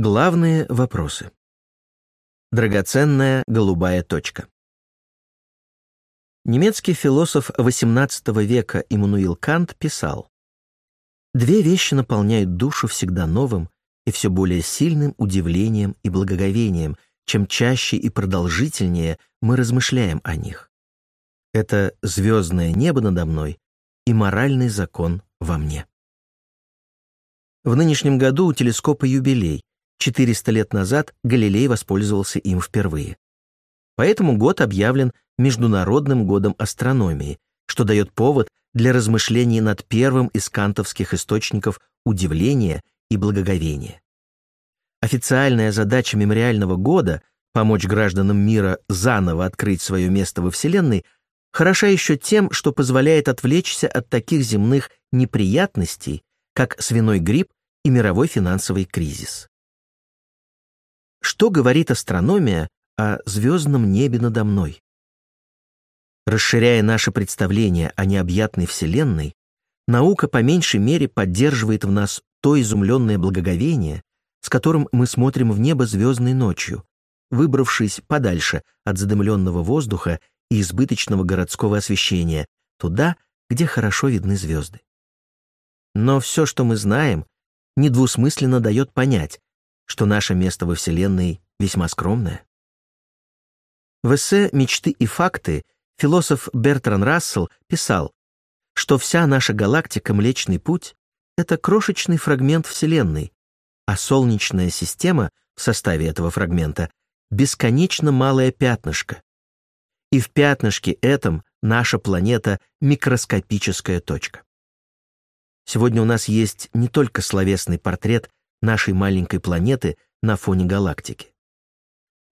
Главные вопросы. Драгоценная голубая точка. Немецкий философ XVIII века Иммануил Кант писал «Две вещи наполняют душу всегда новым и все более сильным удивлением и благоговением, чем чаще и продолжительнее мы размышляем о них. Это звездное небо надо мной и моральный закон во мне». В нынешнем году у телескопа юбилей, 400 лет назад Галилей воспользовался им впервые. Поэтому год объявлен Международным годом астрономии, что дает повод для размышлений над первым из кантовских источников удивления и благоговения. Официальная задача мемориального года — помочь гражданам мира заново открыть свое место во Вселенной — хороша еще тем, что позволяет отвлечься от таких земных неприятностей, как свиной грипп и мировой финансовый кризис. Что говорит астрономия о звездном небе надо мной? Расширяя наше представление о необъятной Вселенной, наука по меньшей мере поддерживает в нас то изумленное благоговение, с которым мы смотрим в небо звездной ночью, выбравшись подальше от задымленного воздуха и избыточного городского освещения, туда, где хорошо видны звезды. Но все, что мы знаем, недвусмысленно дает понять, что наше место во Вселенной весьма скромное. В эссе «Мечты и факты» философ Бертран Рассел писал, что вся наша галактика Млечный Путь — это крошечный фрагмент Вселенной, а Солнечная система в составе этого фрагмента — бесконечно малое пятнышко. И в пятнышке этом наша планета — микроскопическая точка. Сегодня у нас есть не только словесный портрет нашей маленькой планеты на фоне галактики.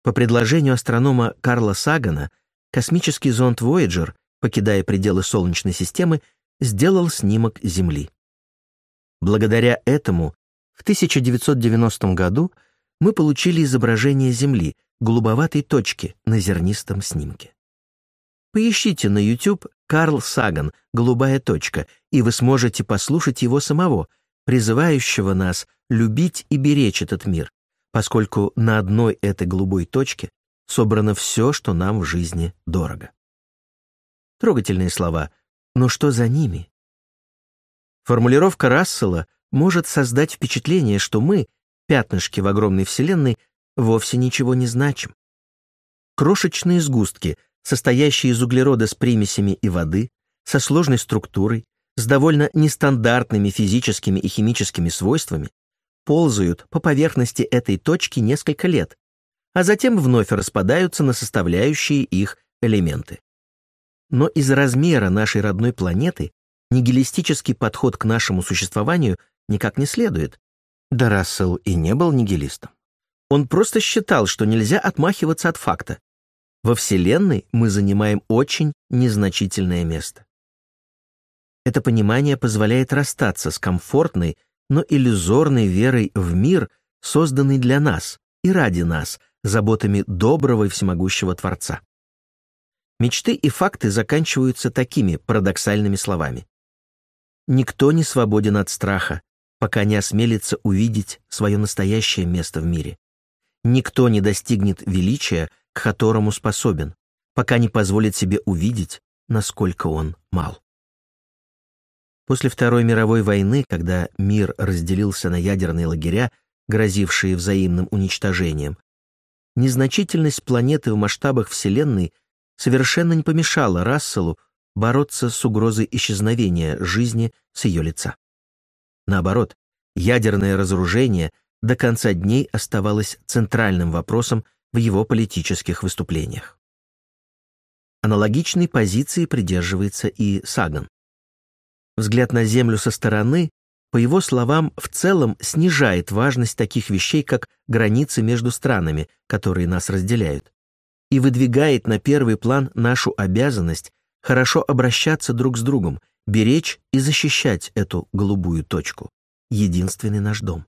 По предложению астронома Карла Сагана, космический зонд Voyager, покидая пределы Солнечной системы, сделал снимок Земли. Благодаря этому в 1990 году мы получили изображение Земли, голубоватой точки на зернистом снимке. Поищите на YouTube Карл Саган «Голубая точка», и вы сможете послушать его самого, призывающего нас любить и беречь этот мир, поскольку на одной этой голубой точке собрано все, что нам в жизни дорого. Трогательные слова, но что за ними? Формулировка Рассела может создать впечатление, что мы, пятнышки в огромной Вселенной, вовсе ничего не значим. Крошечные сгустки, состоящие из углерода с примесями и воды, со сложной структурой, с довольно нестандартными физическими и химическими свойствами, ползают по поверхности этой точки несколько лет, а затем вновь распадаются на составляющие их элементы. Но из размера нашей родной планеты нигилистический подход к нашему существованию никак не следует. Да Рассел и не был нигилистом. Он просто считал, что нельзя отмахиваться от факта. Во Вселенной мы занимаем очень незначительное место. Это понимание позволяет расстаться с комфортной, но иллюзорной верой в мир, созданный для нас и ради нас, заботами доброго и всемогущего Творца. Мечты и факты заканчиваются такими парадоксальными словами. Никто не свободен от страха, пока не осмелится увидеть свое настоящее место в мире. Никто не достигнет величия, к которому способен, пока не позволит себе увидеть, насколько он мал. После Второй мировой войны, когда мир разделился на ядерные лагеря, грозившие взаимным уничтожением, незначительность планеты в масштабах Вселенной совершенно не помешала Расселу бороться с угрозой исчезновения жизни с ее лица. Наоборот, ядерное разоружение до конца дней оставалось центральным вопросом в его политических выступлениях. Аналогичной позиции придерживается и Саган. Взгляд на Землю со стороны, по его словам, в целом снижает важность таких вещей, как границы между странами, которые нас разделяют, и выдвигает на первый план нашу обязанность хорошо обращаться друг с другом, беречь и защищать эту голубую точку, единственный наш дом.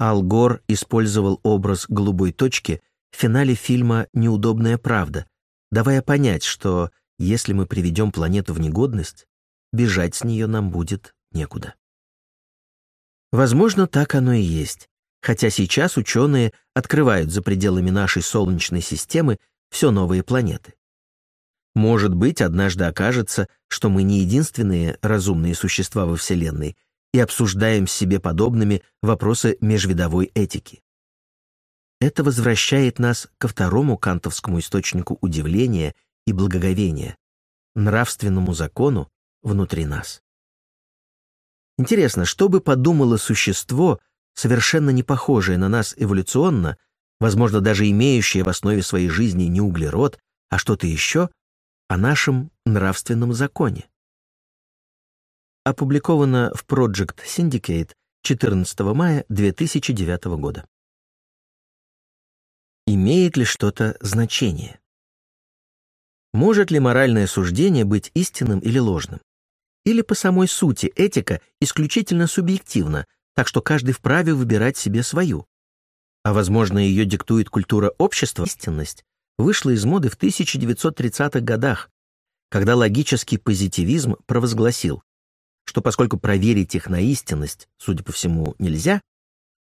Ал Гор использовал образ голубой точки в финале фильма «Неудобная правда», давая понять, что если мы приведем планету в негодность, бежать с нее нам будет некуда. Возможно, так оно и есть. хотя сейчас ученые открывают за пределами нашей Солнечной системы все новые планеты. Может быть, однажды окажется, что мы не единственные разумные существа во Вселенной и обсуждаем с себе подобными вопросы межвидовой этики. Это возвращает нас ко второму кантовскому источнику удивления и благоговения, нравственному закону внутри нас. Интересно, что бы подумало существо, совершенно не похожее на нас эволюционно, возможно, даже имеющее в основе своей жизни не углерод, а что-то еще, о нашем нравственном законе. Опубликовано в Project Syndicate 14 мая 2009 года. Имеет ли что-то значение? Может ли моральное суждение быть истинным или ложным? Или по самой сути этика исключительно субъективна, так что каждый вправе выбирать себе свою? А возможно, ее диктует культура общества? Истинность вышла из моды в 1930-х годах, когда логический позитивизм провозгласил, что поскольку проверить их на истинность, судя по всему, нельзя,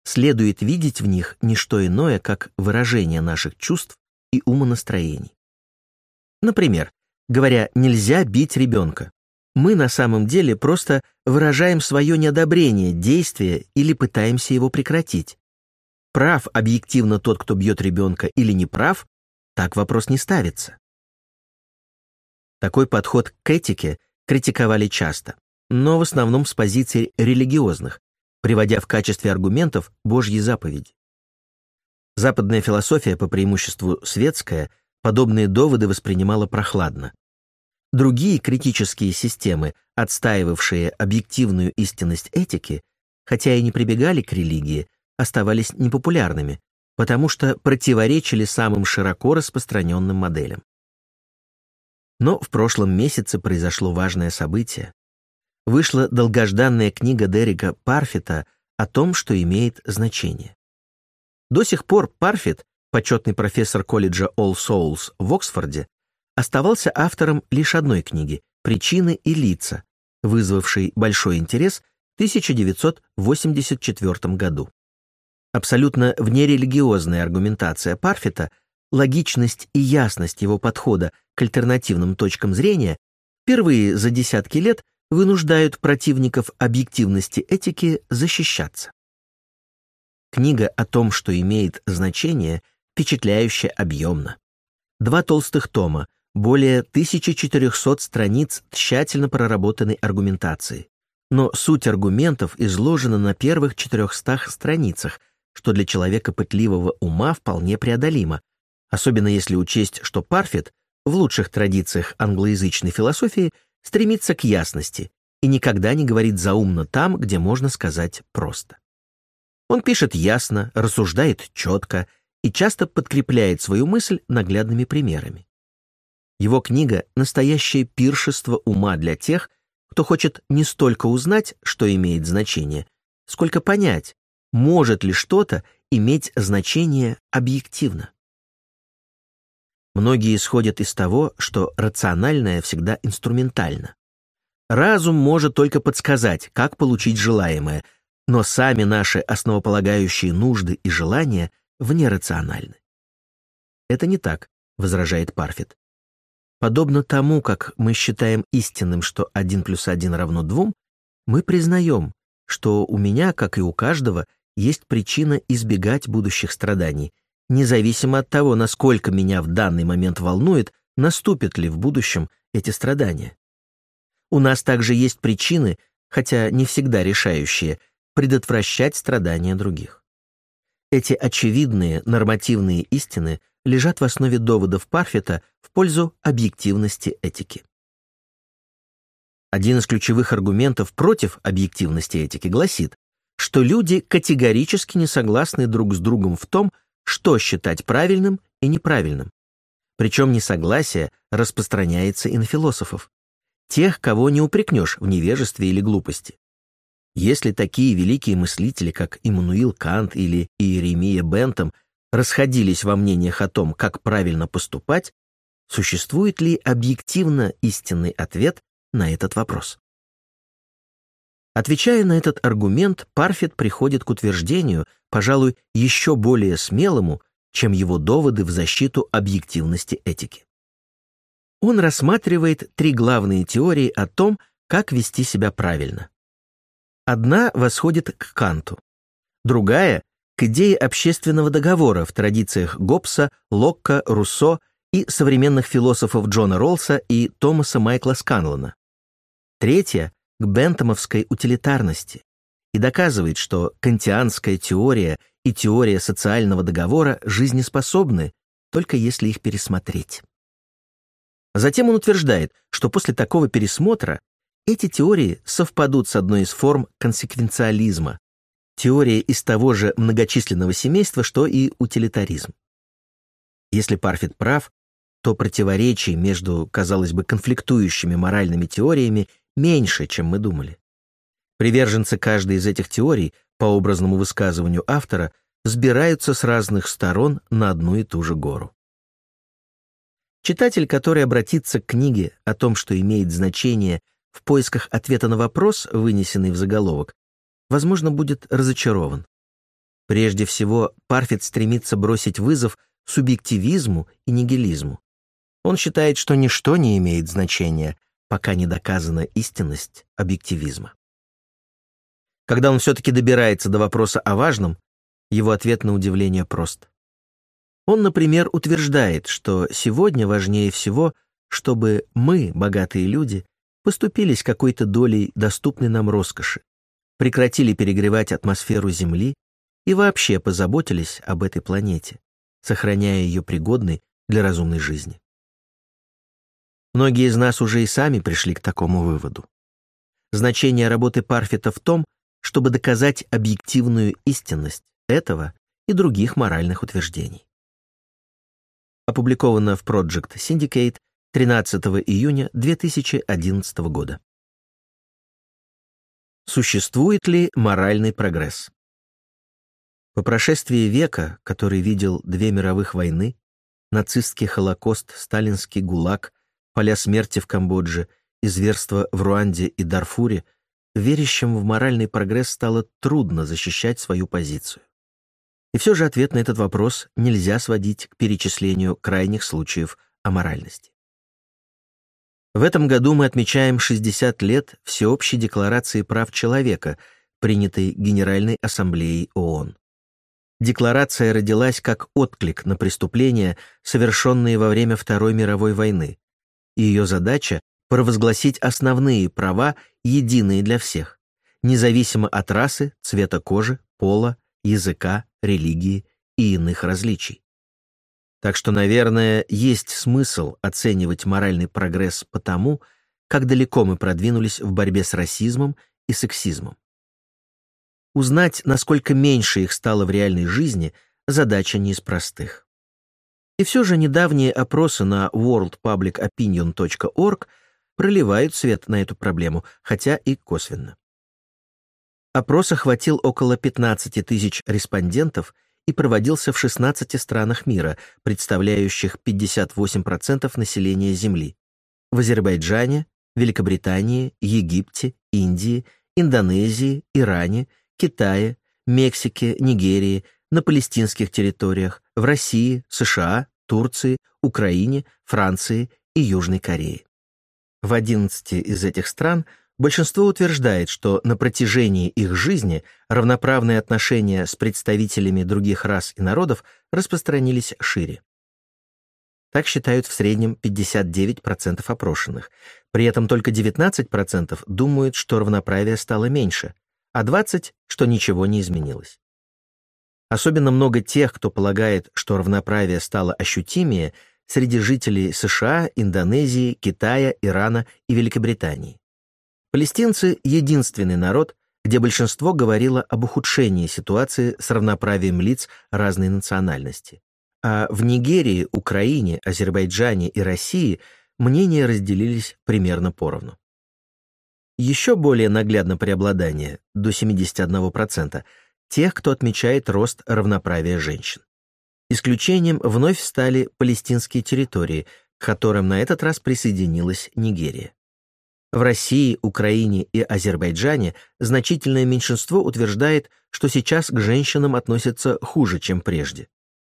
следует видеть в них не что иное, как выражение наших чувств и умонастроений. Например, говоря «нельзя бить ребенка», мы на самом деле просто выражаем свое неодобрение действия или пытаемся его прекратить. Прав объективно тот, кто бьет ребенка, или не прав, так вопрос не ставится. Такой подход к этике критиковали часто, но в основном с позиций религиозных, приводя в качестве аргументов Божьи заповеди. Западная философия, по преимуществу светская, подобные доводы воспринимала прохладно. Другие критические системы, отстаивавшие объективную истинность этики, хотя и не прибегали к религии, оставались непопулярными, потому что противоречили самым широко распространенным моделям. Но в прошлом месяце произошло важное событие. Вышла долгожданная книга Дерека Парфита о том, что имеет значение. До сих пор Парфит почетный профессор колледжа All Souls в Оксфорде, оставался автором лишь одной книги «Причины и лица», вызвавшей большой интерес в 1984 году. Абсолютно внерелигиозная аргументация Парфита, логичность и ясность его подхода к альтернативным точкам зрения впервые за десятки лет вынуждают противников объективности этики защищаться. Книга о том, что имеет значение, впечатляюще объемно. Два толстых тома, более 1400 страниц тщательно проработанной аргументации. Но суть аргументов изложена на первых 400 страницах, что для человека пытливого ума вполне преодолимо, особенно если учесть, что Парфет в лучших традициях англоязычной философии стремится к ясности и никогда не говорит заумно там, где можно сказать просто. Он пишет ясно, рассуждает четко и часто подкрепляет свою мысль наглядными примерами. Его книга — настоящее пиршество ума для тех, кто хочет не столько узнать, что имеет значение, сколько понять, может ли что-то иметь значение объективно. Многие исходят из того, что рациональное всегда инструментально. Разум может только подсказать, как получить желаемое, но сами наши основополагающие нужды и желания внерациональны. Это не так, возражает Парфит. Подобно тому, как мы считаем истинным, что 1 плюс 1 равно 2, мы признаем, что у меня, как и у каждого, есть причина избегать будущих страданий, независимо от того, насколько меня в данный момент волнует, наступят ли в будущем эти страдания. У нас также есть причины, хотя не всегда решающие, предотвращать страдания других. Эти очевидные нормативные истины лежат в основе доводов Парфета в пользу объективности этики. Один из ключевых аргументов против объективности этики гласит, что люди категорически не согласны друг с другом в том, что считать правильным и неправильным. Причем несогласие распространяется и на философов. Тех, кого не упрекнешь в невежестве или глупости. Если такие великие мыслители, как Иммануил Кант или Иеремия Бентам, расходились во мнениях о том, как правильно поступать, существует ли объективно истинный ответ на этот вопрос? Отвечая на этот аргумент, Парфет приходит к утверждению, пожалуй, еще более смелому, чем его доводы в защиту объективности этики. Он рассматривает три главные теории о том, как вести себя правильно. Одна восходит к Канту, другая — к идее общественного договора в традициях Гоббса, Локка, Руссо и современных философов Джона Роллса и Томаса Майкла Сканлона. Третья — к бентомовской утилитарности и доказывает, что кантианская теория и теория социального договора жизнеспособны, только если их пересмотреть. Затем он утверждает, что после такого пересмотра эти теории совпадут с одной из форм консеквенциализма, теория из того же многочисленного семейства, что и утилитаризм. Если Парфит прав, то противоречий между, казалось бы, конфликтующими моральными теориями меньше, чем мы думали. Приверженцы каждой из этих теорий, по образному высказыванию автора, сбираются с разных сторон на одну и ту же гору. Читатель, который обратится к книге о том, что имеет значение в поисках ответа на вопрос, вынесенный в заголовок, возможно, будет разочарован. Прежде всего, Парфит стремится бросить вызов субъективизму и нигилизму. Он считает, что ничто не имеет значения, пока не доказана истинность объективизма. Когда он все-таки добирается до вопроса о важном, его ответ на удивление прост. Он, например, утверждает, что сегодня важнее всего, чтобы мы, богатые люди, поступились какой-то долей доступной нам роскоши, прекратили перегревать атмосферу Земли и вообще позаботились об этой планете, сохраняя ее пригодной для разумной жизни. Многие из нас уже и сами пришли к такому выводу. Значение работы Парфита в том, чтобы доказать объективную истинность этого и других моральных утверждений. Опубликовано в Project Syndicate 13 июня 2011 года. Существует ли моральный прогресс? По прошествии века, который видел две мировых войны, нацистский Холокост, сталинский ГУЛАГ, поля смерти в Камбодже и зверства в Руанде и Дарфуре, верящим в моральный прогресс стало трудно защищать свою позицию. И все же ответ на этот вопрос нельзя сводить к перечислению крайних случаев аморальности. В этом году мы отмечаем 60 лет Всеобщей декларации прав человека, принятой Генеральной Ассамблеей ООН. Декларация родилась как отклик на преступления, совершенные во время Второй мировой войны, ее задача — провозгласить основные права, единые для всех, независимо от расы, цвета кожи, пола, языка, религии и иных различий. Так что, наверное, есть смысл оценивать моральный прогресс по тому, как далеко мы продвинулись в борьбе с расизмом и сексизмом. Узнать, насколько меньше их стало в реальной жизни, задача не из простых. И все же недавние опросы на worldpublicopinion.org проливают свет на эту проблему, хотя и косвенно. Опрос охватил около 15 тысяч респондентов – и проводился в 16 странах мира, представляющих 58% населения Земли. В Азербайджане, Великобритании, Египте, Индии, Индонезии, Иране, Китае, Мексике, Нигерии, на палестинских территориях, в России, США, Турции, Украине, Франции и Южной Корее. В 11 из этих стран – Большинство утверждает, что на протяжении их жизни равноправные отношения с представителями других рас и народов распространились шире. Так считают в среднем 59% опрошенных. При этом только 19% думают, что равноправие стало меньше, а 20% — что ничего не изменилось. Особенно много тех, кто полагает, что равноправие стало ощутимее среди жителей США, Индонезии, Китая, Ирана и Великобритании. Палестинцы — единственный народ, где большинство говорило об ухудшении ситуации с равноправием лиц разной национальности. А в Нигерии, Украине, Азербайджане и России мнения разделились примерно поровну. Еще более наглядно преобладание, до 71%, тех, кто отмечает рост равноправия женщин. Исключением вновь стали палестинские территории, к которым на этот раз присоединилась Нигерия. В России, Украине и Азербайджане значительное меньшинство утверждает, что сейчас к женщинам относятся хуже, чем прежде.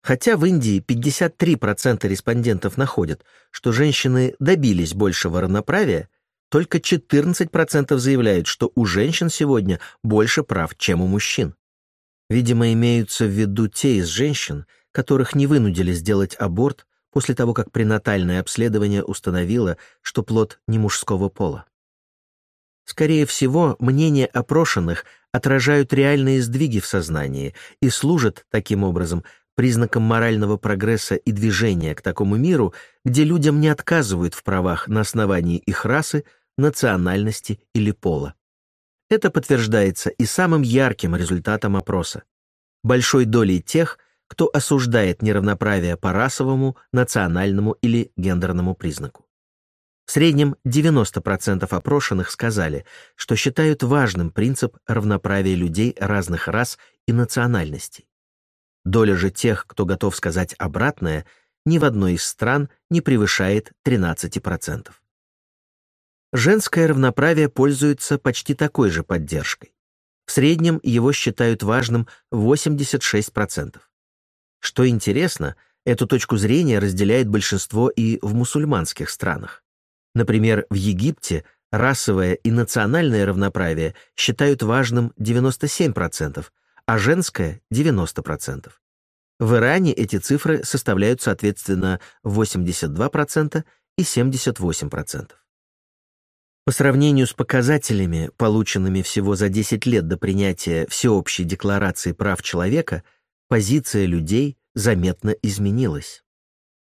Хотя в Индии 53% респондентов находят, что женщины добились большего равноправия, только 14% заявляют, что у женщин сегодня больше прав, чем у мужчин. Видимо, имеются в виду те из женщин, которых не вынудили сделать аборт после того, как пренатальное обследование установило, что плод не мужского пола. Скорее всего, мнения опрошенных отражают реальные сдвиги в сознании и служат, таким образом, признаком морального прогресса и движения к такому миру, где людям не отказывают в правах на основании их расы, национальности или пола. Это подтверждается и самым ярким результатом опроса. Большой долей тех, кто осуждает неравноправие по расовому, национальному или гендерному признаку. В среднем 90% опрошенных сказали, что считают важным принцип равноправия людей разных рас и национальностей. Доля же тех, кто готов сказать обратное, ни в одной из стран не превышает 13%. Женское равноправие пользуется почти такой же поддержкой. В среднем его считают важным 86%. Что интересно, эту точку зрения разделяет большинство и в мусульманских странах. Например, в Египте расовое и национальное равноправие считают важным 97%, а женское — 90%. В Иране эти цифры составляют, соответственно, 82% и 78%. По сравнению с показателями, полученными всего за 10 лет до принятия Всеобщей декларации прав человека — позиция людей заметно изменилась.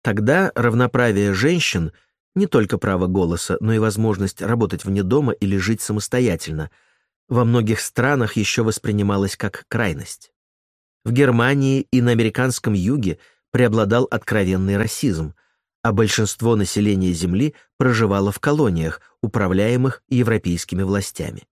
Тогда равноправие женщин, не только право голоса, но и возможность работать вне дома или жить самостоятельно, во многих странах еще воспринималось как крайность. В Германии и на американском юге преобладал откровенный расизм, а большинство населения Земли проживало в колониях, управляемых европейскими властями.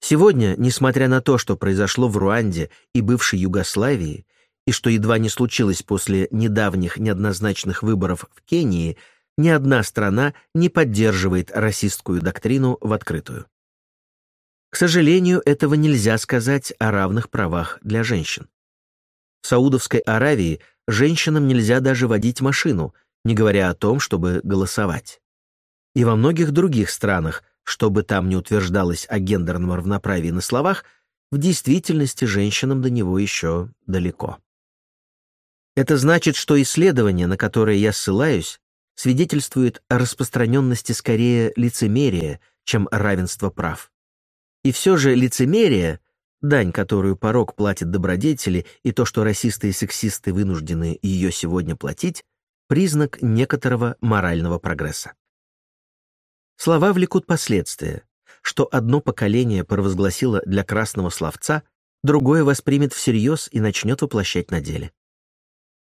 Сегодня, несмотря на то, что произошло в Руанде и бывшей Югославии, и что едва не случилось после недавних неоднозначных выборов в Кении, ни одна страна не поддерживает расистскую доктрину в открытую. К сожалению, этого нельзя сказать о равных правах для женщин. В Саудовской Аравии женщинам нельзя даже водить машину, не говоря о том, чтобы голосовать. И во многих других странах что бы там ни утверждалось о гендерном равноправии на словах, в действительности женщинам до него еще далеко. Это значит, что исследование, на которое я ссылаюсь, свидетельствует о распространенности скорее лицемерия, чем равенства прав. И все же лицемерие, дань, которую порог платит добродетели, и то, что расисты и сексисты вынуждены ее сегодня платить, признак некоторого морального прогресса. Слова влекут последствия, что одно поколение провозгласило для красного словца, другое воспримет всерьез и начнет воплощать на деле.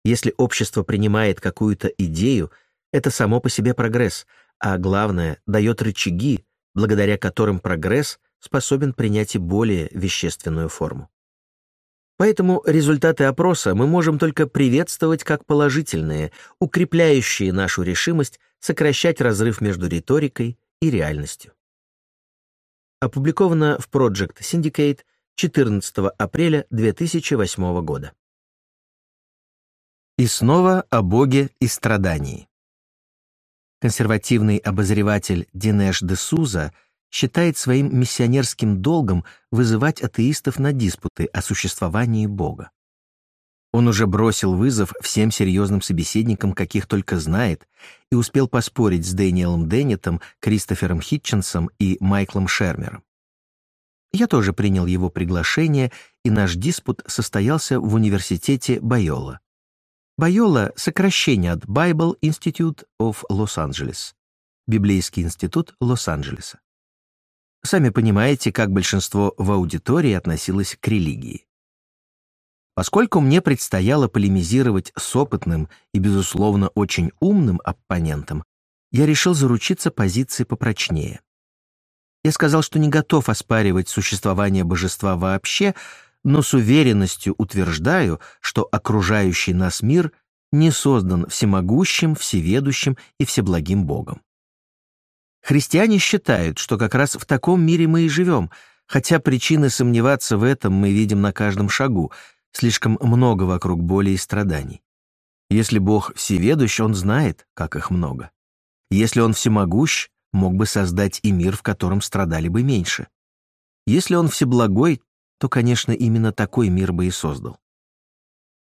Если общество принимает какую-то идею, это само по себе прогресс, а главное, дает рычаги, благодаря которым прогресс способен принять и более вещественную форму. Поэтому результаты опроса мы можем только приветствовать как положительные, укрепляющие нашу решимость сокращать разрыв между риторикой и реальностью. Опубликовано в Project Syndicate 14 апреля 2008 года. И снова о Боге и страдании. Консервативный обозреватель Динеш де Суза считает своим миссионерским долгом вызывать атеистов на диспуты о существовании Бога. Он уже бросил вызов всем серьезным собеседникам, каких только знает, и успел поспорить с Дэниелом Деннетом, Кристофером Хитченсом и Майклом Шермером. Я тоже принял его приглашение, и наш диспут состоялся в университете Байола. Байола — сокращение от Bible Institute of Los Angeles, Библейский институт Лос-Анджелеса. Сами понимаете, как большинство в аудитории относилось к религии. Поскольку мне предстояло полемизировать с опытным и, безусловно, очень умным оппонентом, я решил заручиться позицией попрочнее. Я сказал, что не готов оспаривать существование божества вообще, но с уверенностью утверждаю, что окружающий нас мир не создан всемогущим, всеведущим и всеблагим Богом. Христиане считают, что как раз в таком мире мы и живем, хотя причины сомневаться в этом мы видим на каждом шагу, слишком много вокруг боли и страданий. Если Бог всеведущ, Он знает, как их много. Если Он всемогущ, мог бы создать и мир, в котором страдали бы меньше. Если Он всеблагой, то, конечно, именно такой мир бы и создал.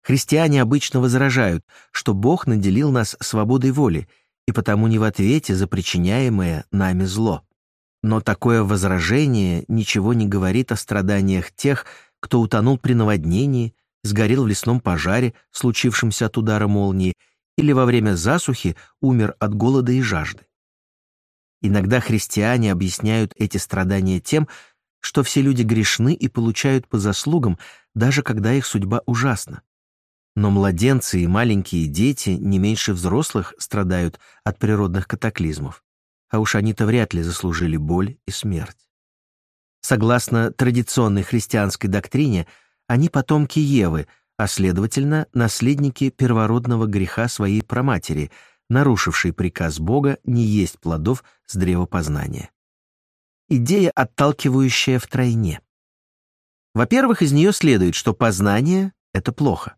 Христиане обычно возражают, что Бог наделил нас свободой воли, и потому не в ответе за причиняемое нами зло. Но такое возражение ничего не говорит о страданиях тех, кто утонул при наводнении, сгорел в лесном пожаре, случившемся от удара молнии, или во время засухи умер от голода и жажды. Иногда христиане объясняют эти страдания тем, что все люди грешны и получают по заслугам, даже когда их судьба ужасна. Но младенцы и маленькие дети не меньше взрослых страдают от природных катаклизмов, а уж они-то вряд ли заслужили боль и смерть. Согласно традиционной христианской доктрине, они потомки Евы, а следовательно, наследники первородного греха своей праматери, нарушившей приказ Бога не есть плодов с древа познания идея, отталкивающая втройне. Во-первых, из нее следует, что познание — это плохо.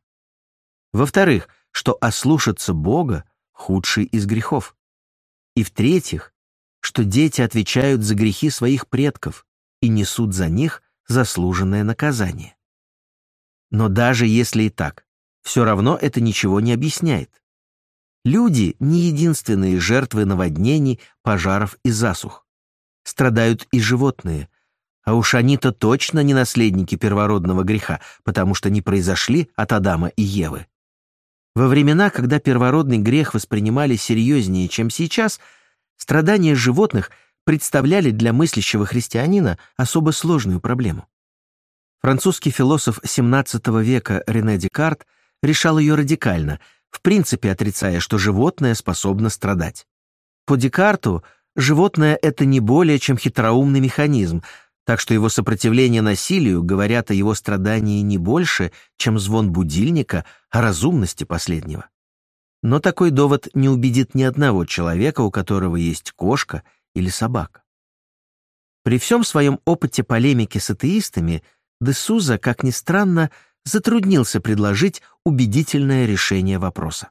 Во-вторых, что ослушаться Бога — худший из грехов. И в-третьих, что дети отвечают за грехи своих предков и несут за них заслуженное наказание. Но даже если и так, все равно это ничего не объясняет. Люди — не единственные жертвы наводнений, пожаров и засух страдают и животные. А уж они-то точно не наследники первородного греха, потому что не произошли от Адама и Евы. Во времена, когда первородный грех воспринимали серьезнее, чем сейчас, страдания животных представляли для мыслящего христианина особо сложную проблему. Французский философ XVII века Рене Декарт решал ее радикально, в принципе отрицая, что животное способно страдать. По Декарту – Животное — это не более чем хитроумный механизм, так что его сопротивление насилию говорят о его страдании не больше, чем звон будильника о разумности последнего. Но такой довод не убедит ни одного человека, у которого есть кошка или собака. При всем своем опыте полемики с атеистами Десуза, как ни странно, затруднился предложить убедительное решение вопроса.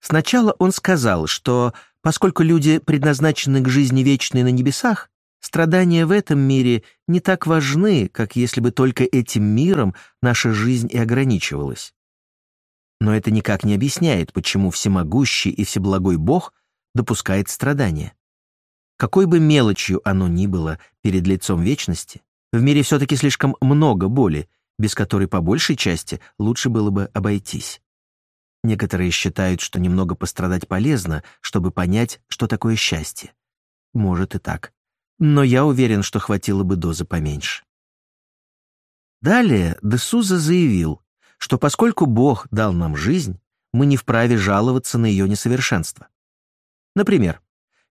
Сначала он сказал, что Поскольку люди предназначены к жизни вечной на небесах, страдания в этом мире не так важны, как если бы только этим миром наша жизнь и ограничивалась. Но это никак не объясняет, почему всемогущий и всеблагой Бог допускает страдания. Какой бы мелочью оно ни было перед лицом вечности, в мире все-таки слишком много боли, без которой по большей части лучше было бы обойтись. Некоторые считают, что немного пострадать полезно, чтобы понять, что такое счастье. Может и так. Но я уверен, что хватило бы дозы поменьше. Далее Десуза заявил, что поскольку Бог дал нам жизнь, мы не вправе жаловаться на ее несовершенство. Например,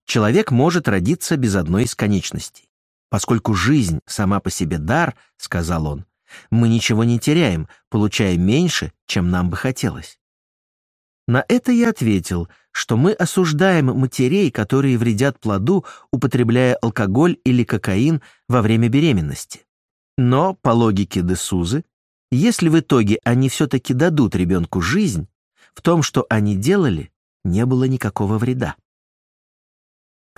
человек может родиться без одной из конечностей. Поскольку жизнь сама по себе дар, сказал он, мы ничего не теряем, получая меньше, чем нам бы хотелось. На это я ответил, что мы осуждаем матерей, которые вредят плоду, употребляя алкоголь или кокаин во время беременности. Но, по логике Десузы, если в итоге они все-таки дадут ребенку жизнь, в том, что они делали, не было никакого вреда.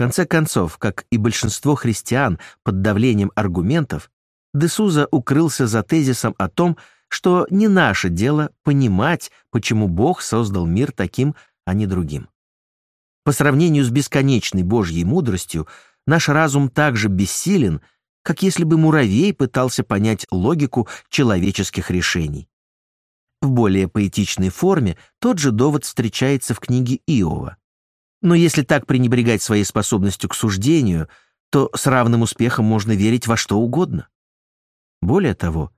Конце концов, как и большинство христиан под давлением аргументов, Десуза укрылся за тезисом о том, что не наше дело понимать, почему Бог создал мир таким, а не другим. По сравнению с бесконечной Божьей мудростью, наш разум так же бессилен, как если бы муравей пытался понять логику человеческих решений. В более поэтичной форме тот же довод встречается в книге Иова. Но если так пренебрегать своей способностью к суждению, то с равным успехом можно верить во что угодно. Более того,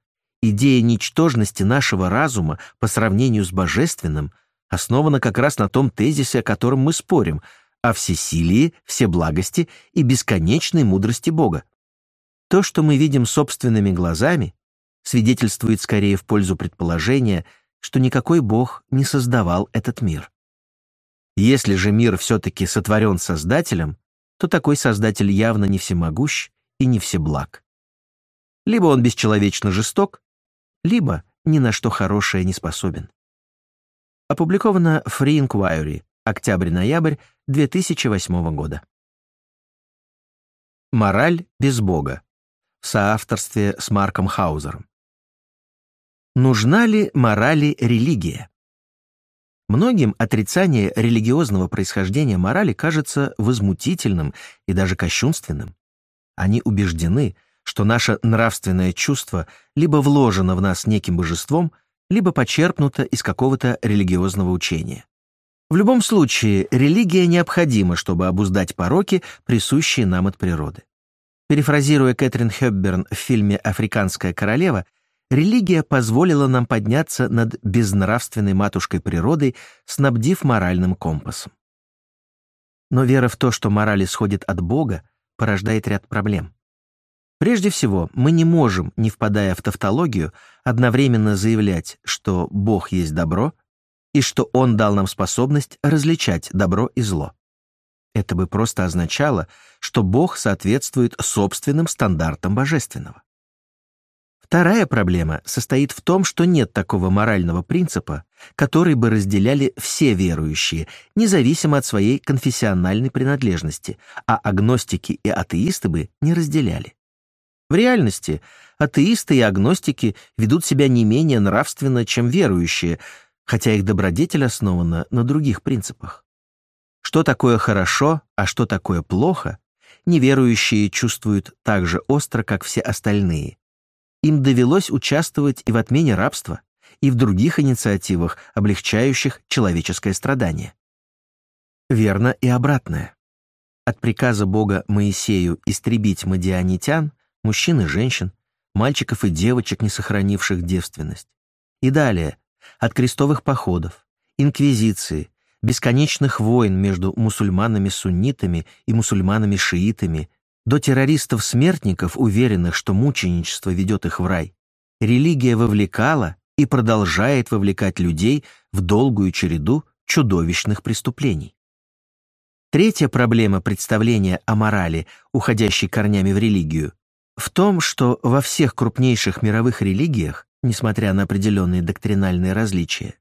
Идея ничтожности нашего разума по сравнению с божественным основана как раз на том тезисе, о котором мы спорим, о всесилии, всеблагости и бесконечной мудрости Бога. То, что мы видим собственными глазами, свидетельствует скорее в пользу предположения, что никакой Бог не создавал этот мир. Если же мир все-таки сотворен Создателем, то такой создатель явно не всемогущ и не всеблаг. Либо он бесчеловечно жесток, либо ни на что хорошее не способен. Опубликовано Free Inquiry, октябрь-ноябрь 2008 года. Мораль без Бога. В соавторстве с Марком Хаузером. Нужна ли морали религия? Многим отрицание религиозного происхождения морали кажется возмутительным и даже кощунственным. Они убеждены, что наше нравственное чувство либо вложено в нас неким божеством, либо почерпнуто из какого-то религиозного учения. В любом случае, религия необходима, чтобы обуздать пороки, присущие нам от природы. Перефразируя Кэтрин Хёбберн в фильме «Африканская королева», религия позволила нам подняться над безнравственной матушкой природой, снабдив моральным компасом. Но вера в то, что мораль исходит от Бога, порождает ряд проблем. Прежде всего, мы не можем, не впадая в тавтологию, одновременно заявлять, что Бог есть добро и что Он дал нам способность различать добро и зло. Это бы просто означало, что Бог соответствует собственным стандартам божественного. Вторая проблема состоит в том, что нет такого морального принципа, который бы разделяли все верующие, независимо от своей конфессиональной принадлежности, а агностики и атеисты бы не разделяли. В реальности атеисты и агностики ведут себя не менее нравственно, чем верующие, хотя их добродетель основана на других принципах. Что такое хорошо, а что такое плохо, неверующие чувствуют так же остро, как все остальные. Им довелось участвовать и в отмене рабства, и в других инициативах, облегчающих человеческое страдание. Верно и обратное. От приказа Бога Моисею истребить мадианитян, мужчин и женщин, мальчиков и девочек, не сохранивших девственность. И далее, от крестовых походов, инквизиции, бесконечных войн между мусульманами-суннитами и мусульманами-шиитами, до террористов-смертников, уверенных, что мученичество ведет их в рай, религия вовлекала и продолжает вовлекать людей в долгую череду чудовищных преступлений. Третья проблема представления о морали, уходящей корнями в религию, в том, что во всех крупнейших мировых религиях, несмотря на определенные доктринальные различия,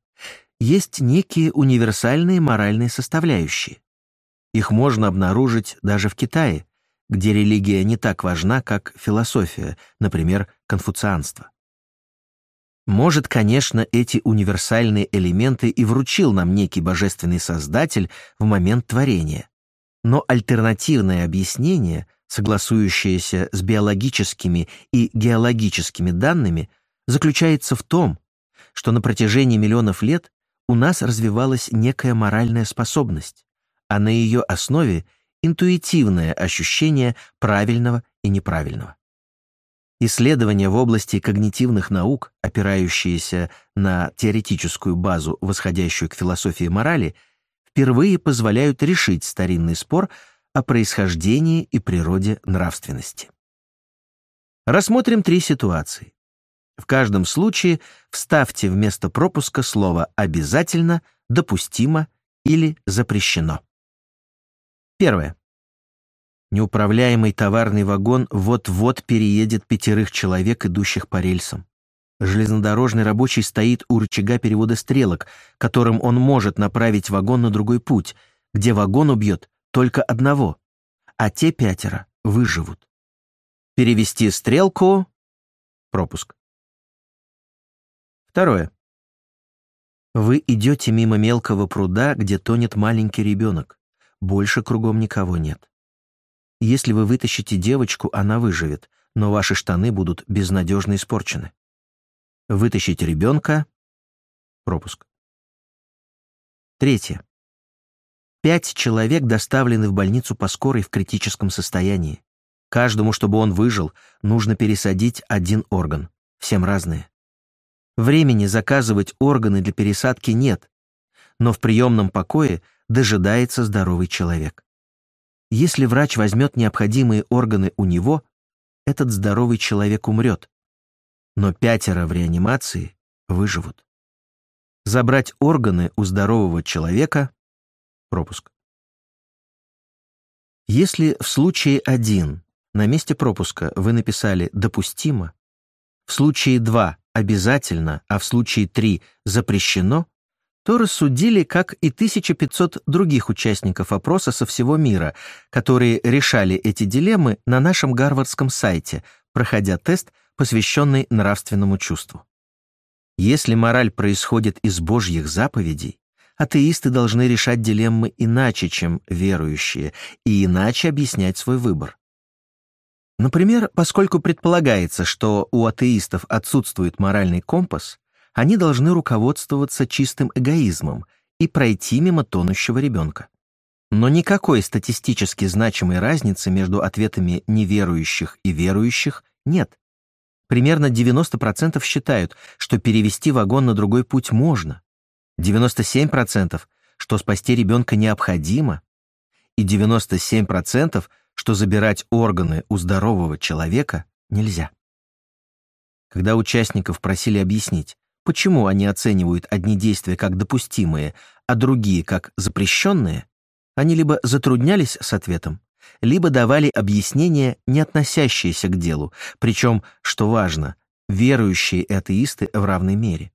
есть некие универсальные моральные составляющие. Их можно обнаружить даже в Китае, где религия не так важна, как философия, например, конфуцианство. Может, конечно, эти универсальные элементы и вручил нам некий божественный создатель в момент творения. Но альтернативное объяснение, согласующееся с биологическими и геологическими данными, заключается в том, что на протяжении миллионов лет у нас развивалась некая моральная способность, а на ее основе интуитивное ощущение правильного и неправильного. Исследования в области когнитивных наук, опирающиеся на теоретическую базу, восходящую к философии морали, впервые позволяют решить старинный спор о происхождении и природе нравственности. Рассмотрим три ситуации. В каждом случае вставьте вместо пропуска слово «обязательно», «допустимо» или «запрещено». Первое. Неуправляемый товарный вагон вот-вот переедет пятерых человек, идущих по рельсам. Железнодорожный рабочий стоит у рычага перевода стрелок, которым он может направить вагон на другой путь, где вагон убьет только одного, а те пятеро выживут. Перевести стрелку — пропуск. Второе. Вы идете мимо мелкого пруда, где тонет маленький ребенок. Больше кругом никого нет. Если вы вытащите девочку, она выживет, но ваши штаны будут безнадежно испорчены. Вытащить ребенка — пропуск. Третье. Пять человек доставлены в больницу по скорой в критическом состоянии. Каждому, чтобы он выжил, нужно пересадить один орган. Всем разные. Времени заказывать органы для пересадки нет, но в приемном покое дожидается здоровый человек. Если врач возьмет необходимые органы у него, этот здоровый человек умрет. Но пятеро в реанимации выживут. Забрать органы у здорового человека — пропуск. Если в случае 1 на месте пропуска вы написали «допустимо», в случае 2 «обязательно», а в случае 3 «запрещено», то рассудили, как и 1500 других участников опроса со всего мира, которые решали эти дилеммы на нашем гарвардском сайте, проходя тест, посвященный нравственному чувству. Если мораль происходит из Божьих заповедей, атеисты должны решать дилеммы иначе, чем верующие, и иначе объяснять свой выбор. Например, поскольку предполагается, что у атеистов отсутствует моральный компас, они должны руководствоваться чистым эгоизмом и пройти мимо тонущего ребенка. Но никакой статистически значимой разницы между ответами неверующих и верующих нет. Примерно 90% считают, что перевести вагон на другой путь можно, 97%, что спасти ребенка необходимо, и 97%, что забирать органы у здорового человека нельзя. Когда участников просили объяснить, почему они оценивают одни действия как допустимые, а другие как запрещенные, они либо затруднялись с ответом, либо давали объяснения, не относящиеся к делу, причем, что важно, верующие и атеисты в равной мере.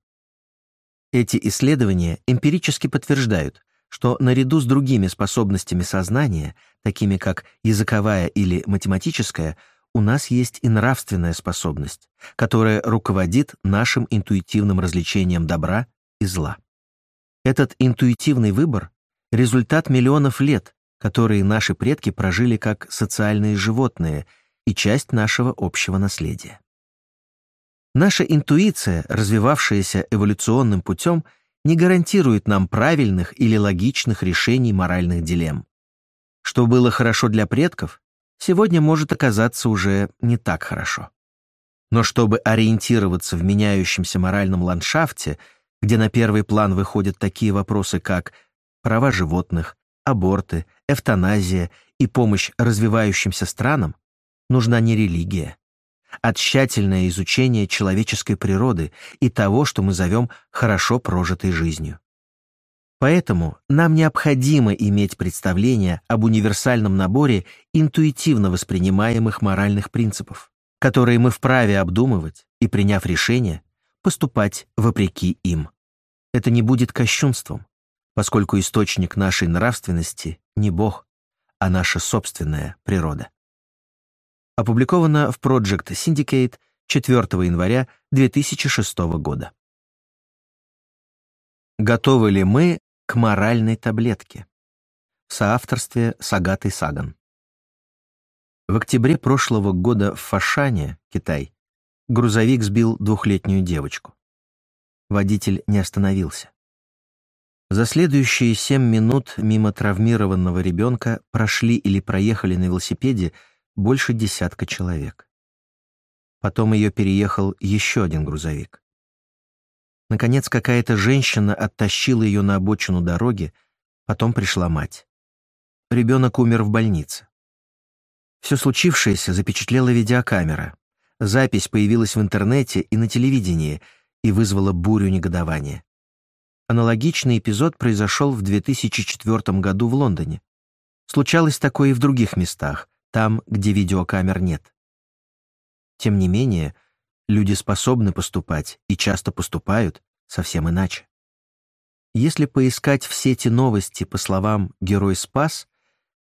Эти исследования эмпирически подтверждают, что наряду с другими способностями сознания, такими как языковая или математическая, у нас есть и нравственная способность, которая руководит нашим интуитивным развлечением добра и зла. Этот интуитивный выбор — результат миллионов лет, которые наши предки прожили как социальные животные и часть нашего общего наследия. Наша интуиция, развивавшаяся эволюционным путем, не гарантирует нам правильных или логичных решений моральных дилемм. Что было хорошо для предков, сегодня может оказаться уже не так хорошо. Но чтобы ориентироваться в меняющемся моральном ландшафте, где на первый план выходят такие вопросы, как права животных, аборты, эвтаназия и помощь развивающимся странам, нужна не религия, а тщательное изучение человеческой природы и того, что мы зовем хорошо прожитой жизнью. Поэтому нам необходимо иметь представление об универсальном наборе интуитивно воспринимаемых моральных принципов, которые мы вправе обдумывать и, приняв решение, поступать вопреки им. Это не будет кощунством, поскольку источник нашей нравственности не Бог, а наша собственная природа опубликовано в Project Syndicate 4 января 2006 года. Готовы ли мы к моральной таблетке? В соавторстве с Агатой Саган. В октябре прошлого года в Фашане, Китай, грузовик сбил двухлетнюю девочку. Водитель не остановился. За следующие семь минут мимо травмированного ребенка прошли или проехали на велосипеде больше десятка человек. Потом ее переехал еще один грузовик. Наконец, какая-то женщина оттащила ее на обочину дороги, потом пришла мать. Ребенок умер в больнице. Все случившееся запечатлела видеокамера. Запись появилась в интернете и на телевидении и вызвала бурю негодования. Аналогичный эпизод произошел в 2004 году в Лондоне. Случалось такое и в других местах, там, где видеокамер нет. Тем не менее, люди способны поступать и часто поступают совсем иначе. Если поискать в сети новости по словам «герой спас»,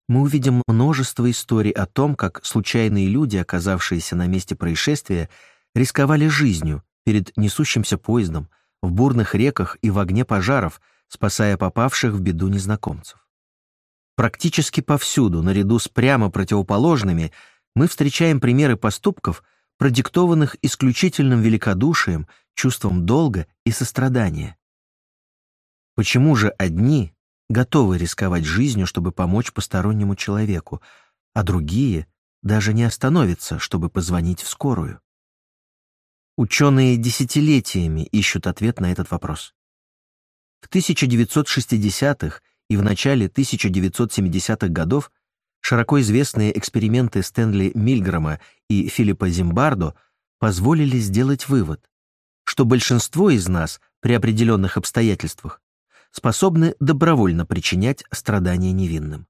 мы увидим множество историй о том, как случайные люди, оказавшиеся на месте происшествия, рисковали жизнью перед несущимся поездом, в бурных реках и в огне пожаров, спасая попавших в беду незнакомцев. Практически повсюду, наряду с прямо противоположными, мы встречаем примеры поступков, продиктованных исключительным великодушием, чувством долга и сострадания. Почему же одни готовы рисковать жизнью, чтобы помочь постороннему человеку, а другие даже не остановятся, чтобы позвонить в скорую? Ученые десятилетиями ищут ответ на этот вопрос. В 1960-х и в начале 1970-х годов широко известные эксперименты Стэнли Мильгрома и Филиппа Зимбардо позволили сделать вывод, что большинство из нас при определенных обстоятельствах способны добровольно причинять страдания невинным.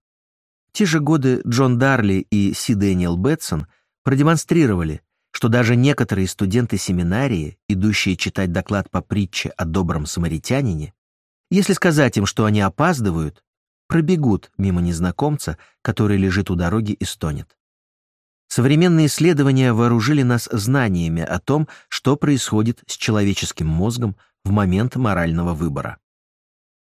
те же годы Джон Дарли и Си Дэниел Бетсон продемонстрировали, что даже некоторые студенты семинарии, идущие читать доклад по притче о добром самаритянине, если сказать им, что они опаздывают, пробегут мимо незнакомца, который лежит у дороги и стонет. Современные исследования вооружили нас знаниями о том, что происходит с человеческим мозгом в момент морального выбора.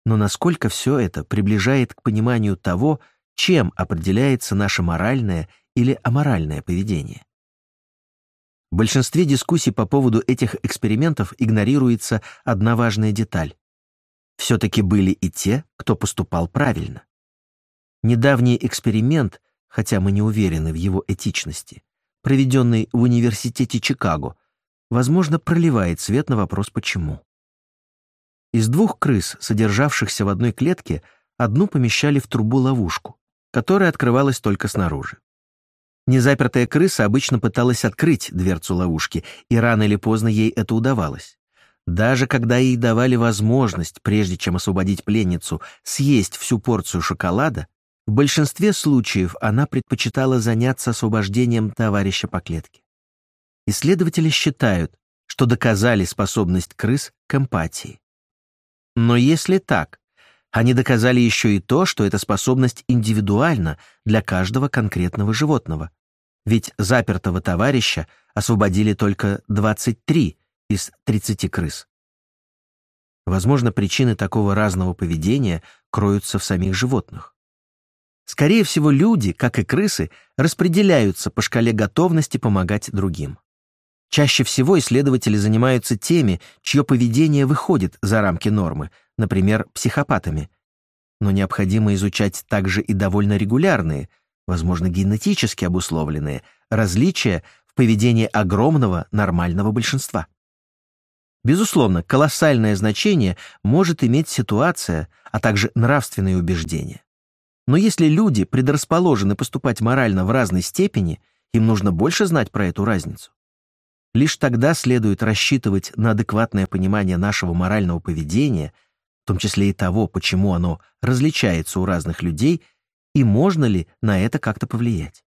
Но насколько все это приближает к пониманию того, чем определяется наше моральное или аморальное поведение? В большинстве дискуссий по поводу этих экспериментов игнорируется одна важная деталь. Все-таки были и те, кто поступал правильно. Недавний эксперимент, хотя мы не уверены в его этичности, проведенный в Университете Чикаго, возможно, проливает свет на вопрос «почему?». Из двух крыс, содержавшихся в одной клетке, одну помещали в трубу-ловушку, которая открывалась только снаружи. Незапертая крыса обычно пыталась открыть дверцу ловушки, и рано или поздно ей это удавалось. Даже когда ей давали возможность, прежде чем освободить пленницу, съесть всю порцию шоколада, в большинстве случаев она предпочитала заняться освобождением товарища по клетке. Исследователи считают, что доказали способность крыс к эмпатии. Но если так, они доказали еще и то, что эта способность индивидуальна для каждого конкретного животного. Ведь запертого товарища освободили только 23 из 30 крыс. Возможно, причины такого разного поведения кроются в самих животных. Скорее всего, люди, как и крысы, распределяются по шкале готовности помогать другим. Чаще всего исследователи занимаются теми, чье поведение выходит за рамки нормы, например, психопатами. Но необходимо изучать также и довольно регулярные, возможно, генетически обусловленные, различия в поведении огромного нормального большинства. Безусловно, колоссальное значение может иметь ситуация, а также нравственные убеждения. Но если люди предрасположены поступать морально в разной степени, им нужно больше знать про эту разницу. Лишь тогда следует рассчитывать на адекватное понимание нашего морального поведения, в том числе и того, почему оно различается у разных людей, и можно ли на это как-то повлиять.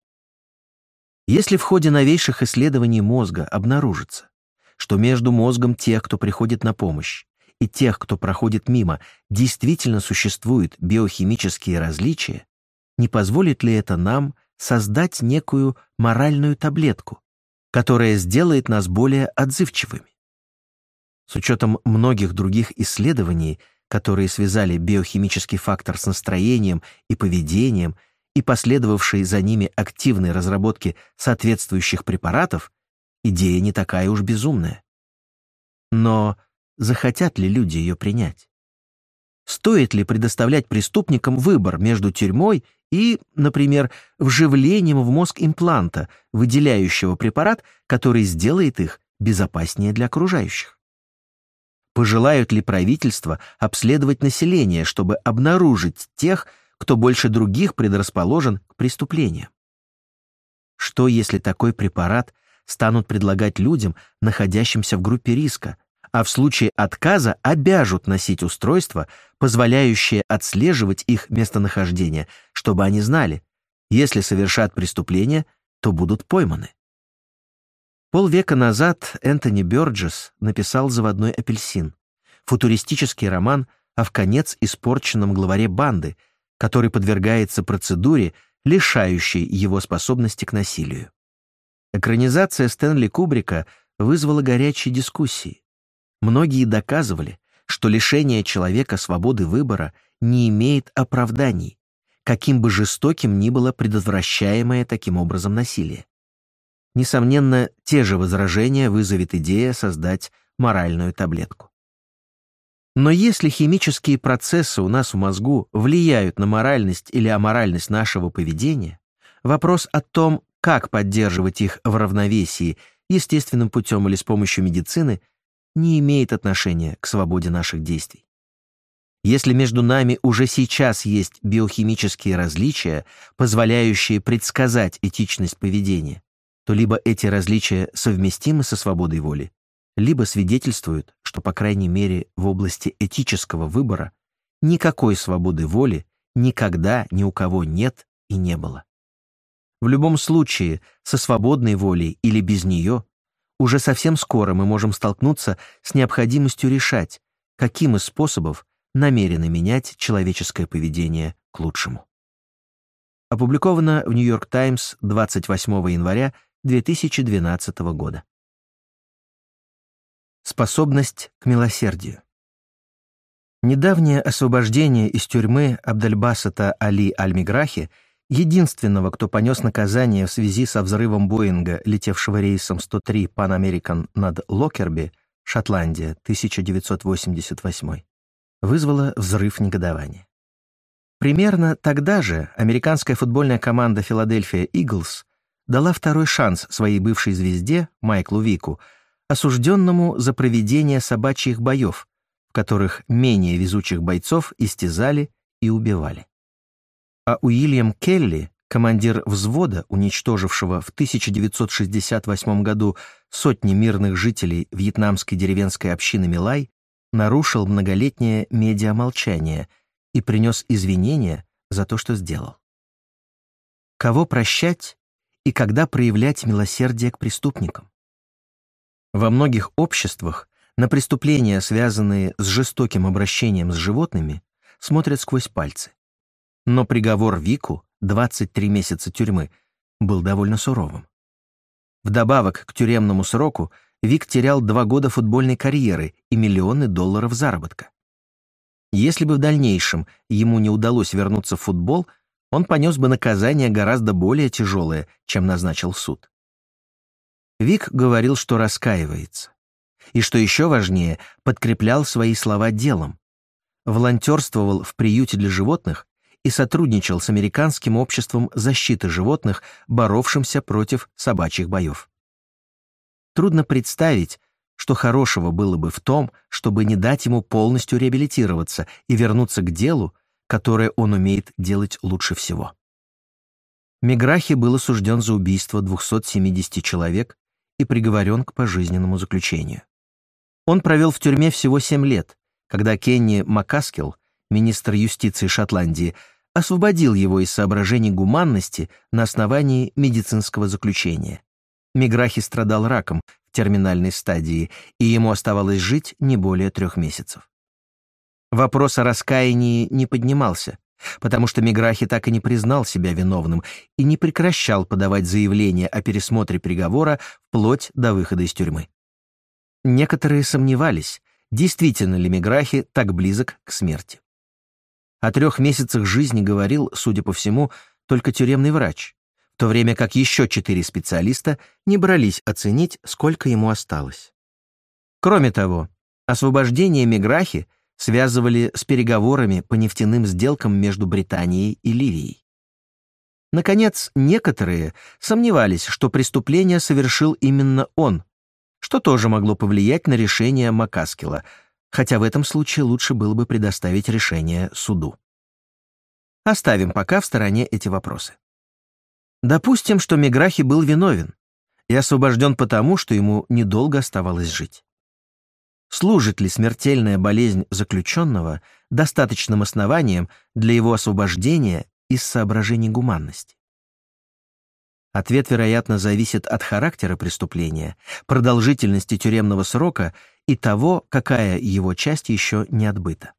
Если в ходе новейших исследований мозга обнаружится, что между мозгом тех, кто приходит на помощь, и тех, кто проходит мимо, действительно существуют биохимические различия, не позволит ли это нам создать некую моральную таблетку, которая сделает нас более отзывчивыми. С учетом многих других исследований, которые связали биохимический фактор с настроением и поведением и последовавшие за ними активной разработки соответствующих препаратов, идея не такая уж безумная. Но захотят ли люди ее принять? Стоит ли предоставлять преступникам выбор между тюрьмой и, например, вживлением в мозг импланта, выделяющего препарат, который сделает их безопаснее для окружающих? Пожелают ли правительства обследовать население, чтобы обнаружить тех, кто больше других предрасположен к преступлениям? Что, если такой препарат станут предлагать людям, находящимся в группе риска, а в случае отказа обяжут носить устройство, позволяющее отслеживать их местонахождение, чтобы они знали, если совершат преступление, то будут пойманы. Полвека назад Энтони Бёрджес написал «Заводной апельсин», футуристический роман о вконец испорченном главаре банды, который подвергается процедуре, лишающей его способности к насилию. Экранизация Стэнли Кубрика вызвала горячие дискуссии. Многие доказывали, что лишение человека свободы выбора не имеет оправданий, каким бы жестоким ни было предотвращаемое таким образом насилие. Несомненно, те же возражения вызовет идея создать моральную таблетку. Но если химические процессы у нас в мозгу влияют на моральность или аморальность нашего поведения, вопрос о том, как поддерживать их в равновесии естественным путем или с помощью медицины, не имеет отношения к свободе наших действий. Если между нами уже сейчас есть биохимические различия, позволяющие предсказать этичность поведения, то либо эти различия совместимы со свободой воли, либо свидетельствуют, что, по крайней мере, в области этического выбора никакой свободы воли никогда ни у кого нет и не было. В любом случае, со свободной волей или без нее, уже совсем скоро мы можем столкнуться с необходимостью решать, каким из способов намерены менять человеческое поведение к лучшему. Опубликовано в Нью-Йорк Таймс 28 января 2012 года. Способность к милосердию. Недавнее освобождение из тюрьмы Абдельбасата Али Аль-Миграхи, единственного, кто понес наказание в связи со взрывом Боинга, летевшего рейсом 103 Pan American над Локерби, Шотландия, 1988, вызвало взрыв негодования. Примерно тогда же американская футбольная команда Филадельфия Иглс дала второй шанс своей бывшей звезде Майклу Вику, осужденному за проведение собачьих боев, в которых менее везучих бойцов истязали и убивали. А Уильям Келли, командир взвода, уничтожившего в 1968 году сотни мирных жителей вьетнамской деревенской общины Милай, нарушил многолетнее медиамолчание и принес извинения за то, что сделал. Кого прощать и когда проявлять милосердие к преступникам? Во многих обществах на преступления, связанные с жестоким обращением с животными, смотрят сквозь пальцы. Но приговор Вику, 23 месяца тюрьмы, был довольно суровым. Вдобавок к тюремному сроку Вик терял два года футбольной карьеры и миллионы долларов заработка. Если бы в дальнейшем ему не удалось вернуться в футбол, он понес бы наказание гораздо более тяжелое, чем назначил суд. Вик говорил, что раскаивается. И, что еще важнее, подкреплял свои слова делом. Волонтерствовал в приюте для животных и сотрудничал с Американским обществом защиты животных, боровшимся против собачьих боев. Трудно представить, что хорошего было бы в том, чтобы не дать ему полностью реабилитироваться и вернуться к делу, которое он умеет делать лучше всего. Миграхи был осужден за убийство 270 человек и приговорен к пожизненному заключению. Он провел в тюрьме всего 7 лет, когда Кенни Макаскел, министр юстиции Шотландии, освободил его из соображений гуманности на основании медицинского заключения. Миграхи страдал раком в терминальной стадии, и ему оставалось жить не более трех месяцев. Вопрос о раскаянии не поднимался, потому что Миграхи так и не признал себя виновным и не прекращал подавать заявление о пересмотре приговора вплоть до выхода из тюрьмы. Некоторые сомневались, действительно ли Миграхи так близок к смерти. О трех месяцах жизни говорил, судя по всему, только тюремный врач, в то время как еще четыре специалиста не брались оценить, сколько ему осталось. Кроме того, освобождение Миграхи связывали с переговорами по нефтяным сделкам между Британией и Ливией. Наконец, некоторые сомневались, что преступление совершил именно он, что тоже могло повлиять на решение Макаскила, хотя в этом случае лучше было бы предоставить решение суду. Оставим пока в стороне эти вопросы. Допустим, что Меграхи был виновен и освобожден потому, что ему недолго оставалось жить. Служит ли смертельная болезнь заключенного достаточным основанием для его освобождения из соображений гуманности? Ответ, вероятно, зависит от характера преступления, продолжительности тюремного срока и того, какая его часть еще не отбыта.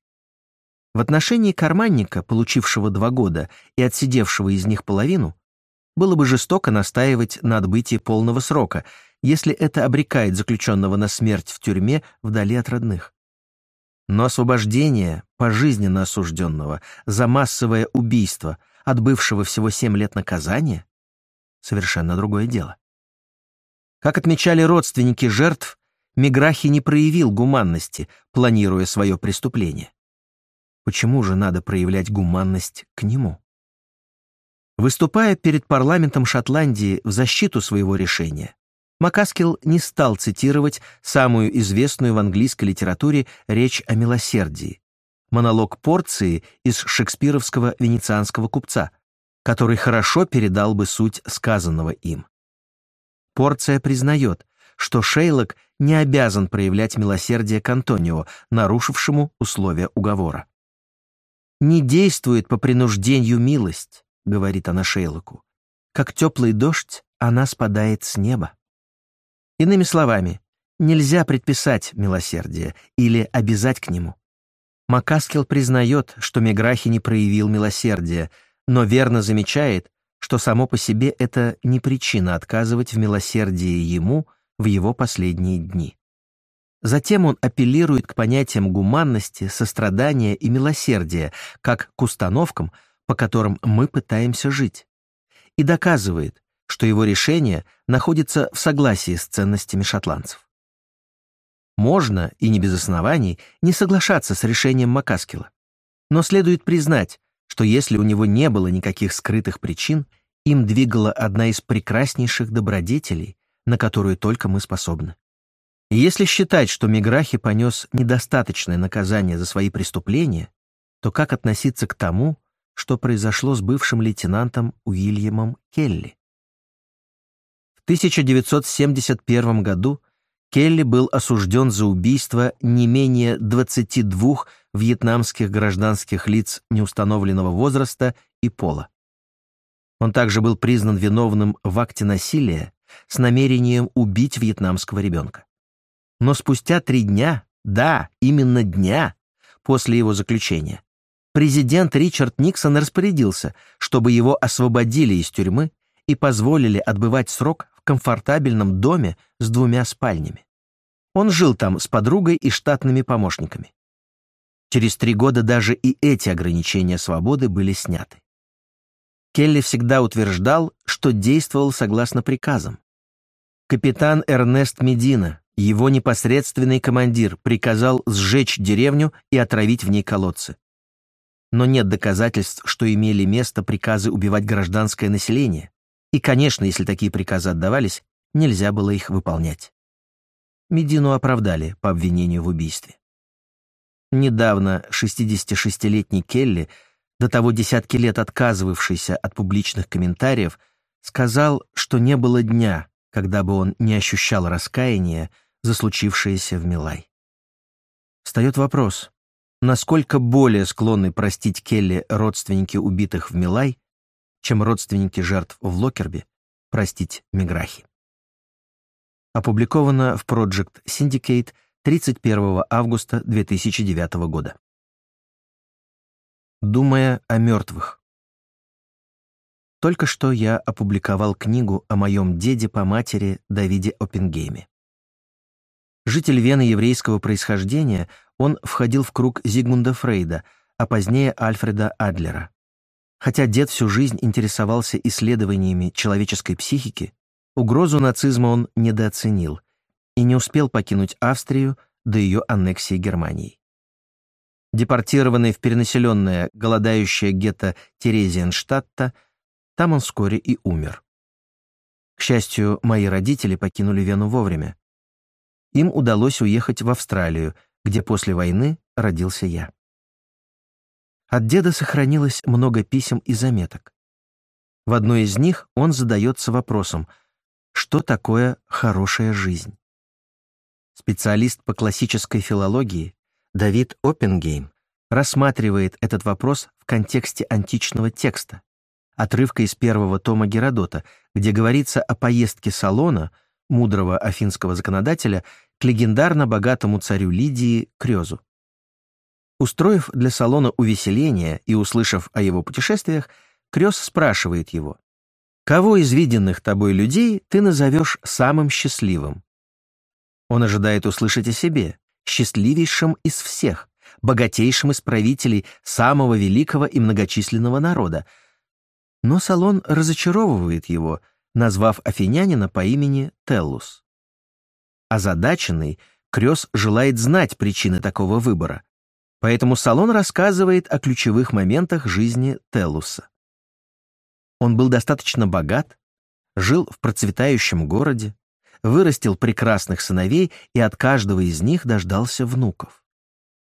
В отношении карманника, получившего два года и отсидевшего из них половину, было бы жестоко настаивать на отбытии полного срока, если это обрекает заключенного на смерть в тюрьме вдали от родных. Но освобождение пожизненно осужденного за массовое убийство, отбывшего всего семь лет наказания, совершенно другое дело. Как отмечали родственники жертв, Миграхи не проявил гуманности, планируя свое преступление. Почему же надо проявлять гуманность к нему? Выступая перед парламентом Шотландии в защиту своего решения, Макаскил не стал цитировать самую известную в английской литературе речь о милосердии, монолог Порции из шекспировского «Венецианского купца», который хорошо передал бы суть сказанного им. Порция признает, что Шейлок не обязан проявлять милосердие к Антонио, нарушившему условия уговора. Не действует по принуждению милость, — говорит она Шейлоку, — «как теплый дождь, она спадает с неба». Иными словами, нельзя предписать милосердие или обязать к нему. Макаскил признает, что Меграхи не проявил милосердия, но верно замечает, что само по себе это не причина отказывать в милосердии ему в его последние дни. Затем он апеллирует к понятиям гуманности, сострадания и милосердия, как к установкам, по которым мы пытаемся жить, и доказывает, что его решение находится в согласии с ценностями шотландцев. Можно, и не без оснований, не соглашаться с решением Макаскила. Но следует признать, что если у него не было никаких скрытых причин, им двигала одна из прекраснейших добродетелей, на которую только мы способны. И если считать, что Миграхи понес недостаточное наказание за свои преступления, то как относиться к тому, что произошло с бывшим лейтенантом Уильямом Келли? В 1971 году Келли был осужден за убийство не менее 22 вьетнамских гражданских лиц неустановленного возраста и пола. Он также был признан виновным в акте насилия с намерением убить вьетнамского ребенка. Но спустя три дня, да, именно дня, после его заключения, президент Ричард Никсон распорядился, чтобы его освободили из тюрьмы и позволили отбывать срок комфортабельном доме с двумя спальнями. Он жил там с подругой и штатными помощниками. Через три года даже и эти ограничения свободы были сняты. Келли всегда утверждал, что действовал согласно приказам. Капитан Эрнест Медина, его непосредственный командир, приказал сжечь деревню и отравить в ней колодцы. Но нет доказательств, что имели место приказы убивать гражданское население. И, конечно, если такие приказы отдавались, нельзя было их выполнять. Медину оправдали по обвинению в убийстве. Недавно 66-летний Келли, до того десятки лет отказывавшийся от публичных комментариев, сказал, что не было дня, когда бы он не ощущал раскаяния за случившееся в Милай. Встает вопрос, насколько более склонны простить Келли родственники убитых в Милай, чем родственники жертв в Локерби, простить Миграхи. Опубликовано в Project Syndicate 31 августа 2009 года. Думая о мертвых. Только что я опубликовал книгу о моем деде по матери Давиде Оппенгейме. Житель Вены еврейского происхождения, он входил в круг Зигмунда Фрейда, а позднее Альфреда Адлера. Хотя дед всю жизнь интересовался исследованиями человеческой психики, угрозу нацизма он недооценил и не успел покинуть Австрию до ее аннексии Германией. Депортированный в перенаселенное, голодающее гетто Терезиенштадта, там он вскоре и умер. К счастью, мои родители покинули Вену вовремя. Им удалось уехать в Австралию, где после войны родился я. От деда сохранилось много писем и заметок. В одной из них он задается вопросом, что такое хорошая жизнь? Специалист по классической филологии Давид Оппенгейм рассматривает этот вопрос в контексте античного текста, отрывка из первого тома Геродота, где говорится о поездке Салона, мудрого афинского законодателя, к легендарно богатому царю Лидии Крёзу. Устроив для салона увеселение и услышав о его путешествиях, Крёс спрашивает его, «Кого из виденных тобой людей ты назовешь самым счастливым?» Он ожидает услышать о себе, счастливейшим из всех, богатейшим из правителей самого великого и многочисленного народа. Но Салон разочаровывает его, назвав афинянина по имени Теллус. Озадаченный, Крёс желает знать причины такого выбора, Поэтому салон рассказывает о ключевых моментах жизни Теллуса. Он был достаточно богат, жил в процветающем городе, вырастил прекрасных сыновей и от каждого из них дождался внуков.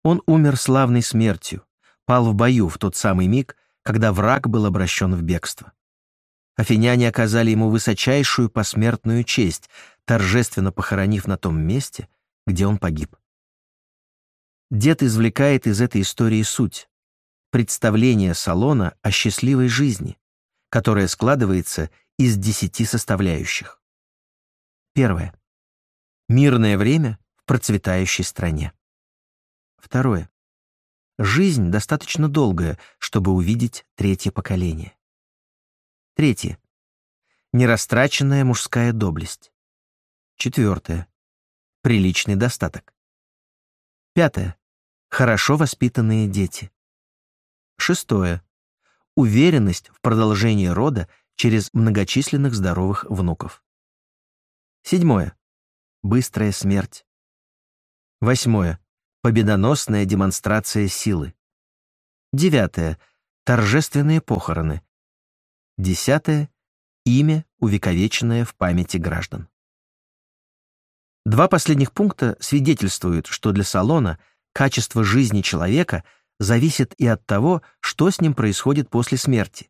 Он умер славной смертью, пал в бою в тот самый миг, когда враг был обращен в бегство. Афиняне оказали ему высочайшую посмертную честь, торжественно похоронив на том месте, где он погиб. Дед извлекает из этой истории суть. Представление салона о счастливой жизни, которое складывается из десяти составляющих. Первое. Мирное время в процветающей стране. Второе. Жизнь достаточно долгая, чтобы увидеть третье поколение. Третье. Нерастраченная мужская доблесть. Четвертое. Приличный достаток. Пятое. Хорошо воспитанные дети. Шестое. Уверенность в продолжении рода через многочисленных здоровых внуков. Седьмое. Быстрая смерть. Восьмое. Победоносная демонстрация силы. Девятое. Торжественные похороны. Десятое. Имя, увековеченное в памяти граждан. Два последних пункта свидетельствуют, что для салона качество жизни человека зависит и от того, что с ним происходит после смерти,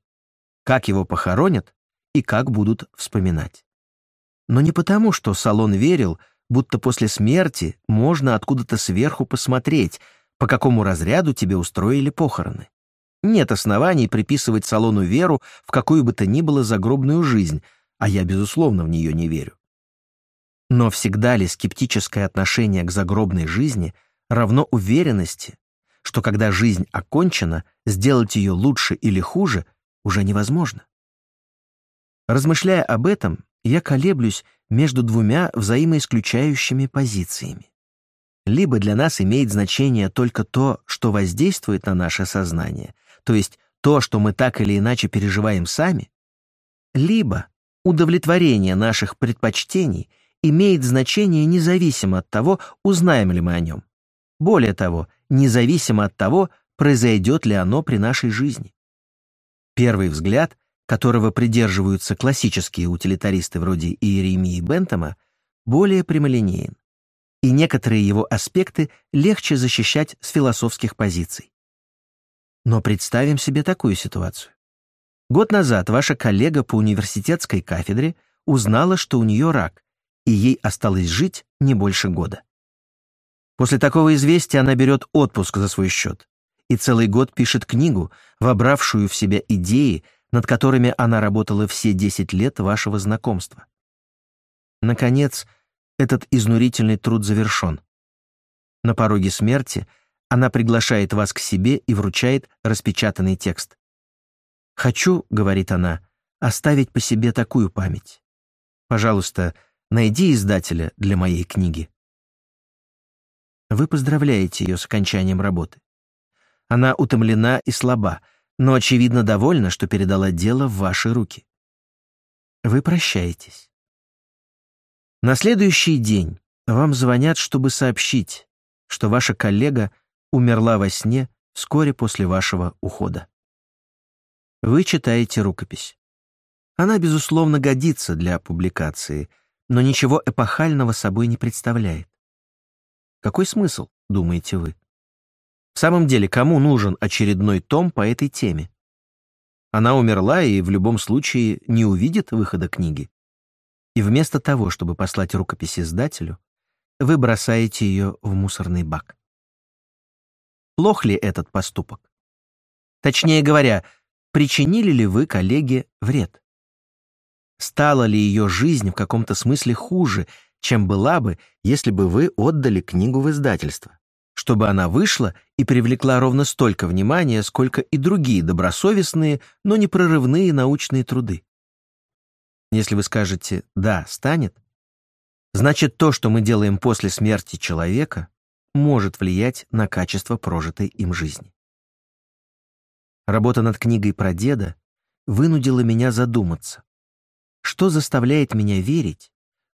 как его похоронят и как будут вспоминать. Но не потому, что салон верил, будто после смерти можно откуда-то сверху посмотреть, по какому разряду тебе устроили похороны. Нет оснований приписывать салону веру в какую бы то ни было загробную жизнь, а я, безусловно, в нее не верю. Но всегда ли скептическое отношение к загробной жизни равно уверенности, что когда жизнь окончена, сделать ее лучше или хуже уже невозможно? Размышляя об этом, я колеблюсь между двумя взаимоисключающими позициями. Либо для нас имеет значение только то, что воздействует на наше сознание, то есть то, что мы так или иначе переживаем сами, либо удовлетворение наших предпочтений — имеет значение независимо от того, узнаем ли мы о нем. Более того, независимо от того, произойдет ли оно при нашей жизни. Первый взгляд, которого придерживаются классические утилитаристы вроде Иеремии Бентома, более прямолинеен, и некоторые его аспекты легче защищать с философских позиций. Но представим себе такую ситуацию. Год назад ваша коллега по университетской кафедре узнала, что у нее рак, и ей осталось жить не больше года. После такого известия она берет отпуск за свой счет и целый год пишет книгу, вобравшую в себя идеи, над которыми она работала все 10 лет вашего знакомства. Наконец, этот изнурительный труд завершен. На пороге смерти она приглашает вас к себе и вручает распечатанный текст. «Хочу», — говорит она, — «оставить по себе такую память. Пожалуйста, — Найди издателя для моей книги. Вы поздравляете ее с окончанием работы. Она утомлена и слаба, но, очевидно, довольна, что передала дело в ваши руки. Вы прощаетесь. На следующий день вам звонят, чтобы сообщить, что ваша коллега умерла во сне вскоре после вашего ухода. Вы читаете рукопись. Она, безусловно, годится для публикации — но ничего эпохального собой не представляет. Какой смысл, думаете вы? В самом деле, кому нужен очередной том по этой теме? Она умерла и в любом случае не увидит выхода книги. И вместо того, чтобы послать рукопись издателю, вы бросаете ее в мусорный бак. Плох ли этот поступок? Точнее говоря, причинили ли вы коллеге вред? Стала ли ее жизнь в каком-то смысле хуже, чем была бы, если бы вы отдали книгу в издательство? Чтобы она вышла и привлекла ровно столько внимания, сколько и другие добросовестные, но не прорывные научные труды. Если вы скажете «да, станет», значит то, что мы делаем после смерти человека, может влиять на качество прожитой им жизни. Работа над книгой про деда вынудила меня задуматься, что заставляет меня верить,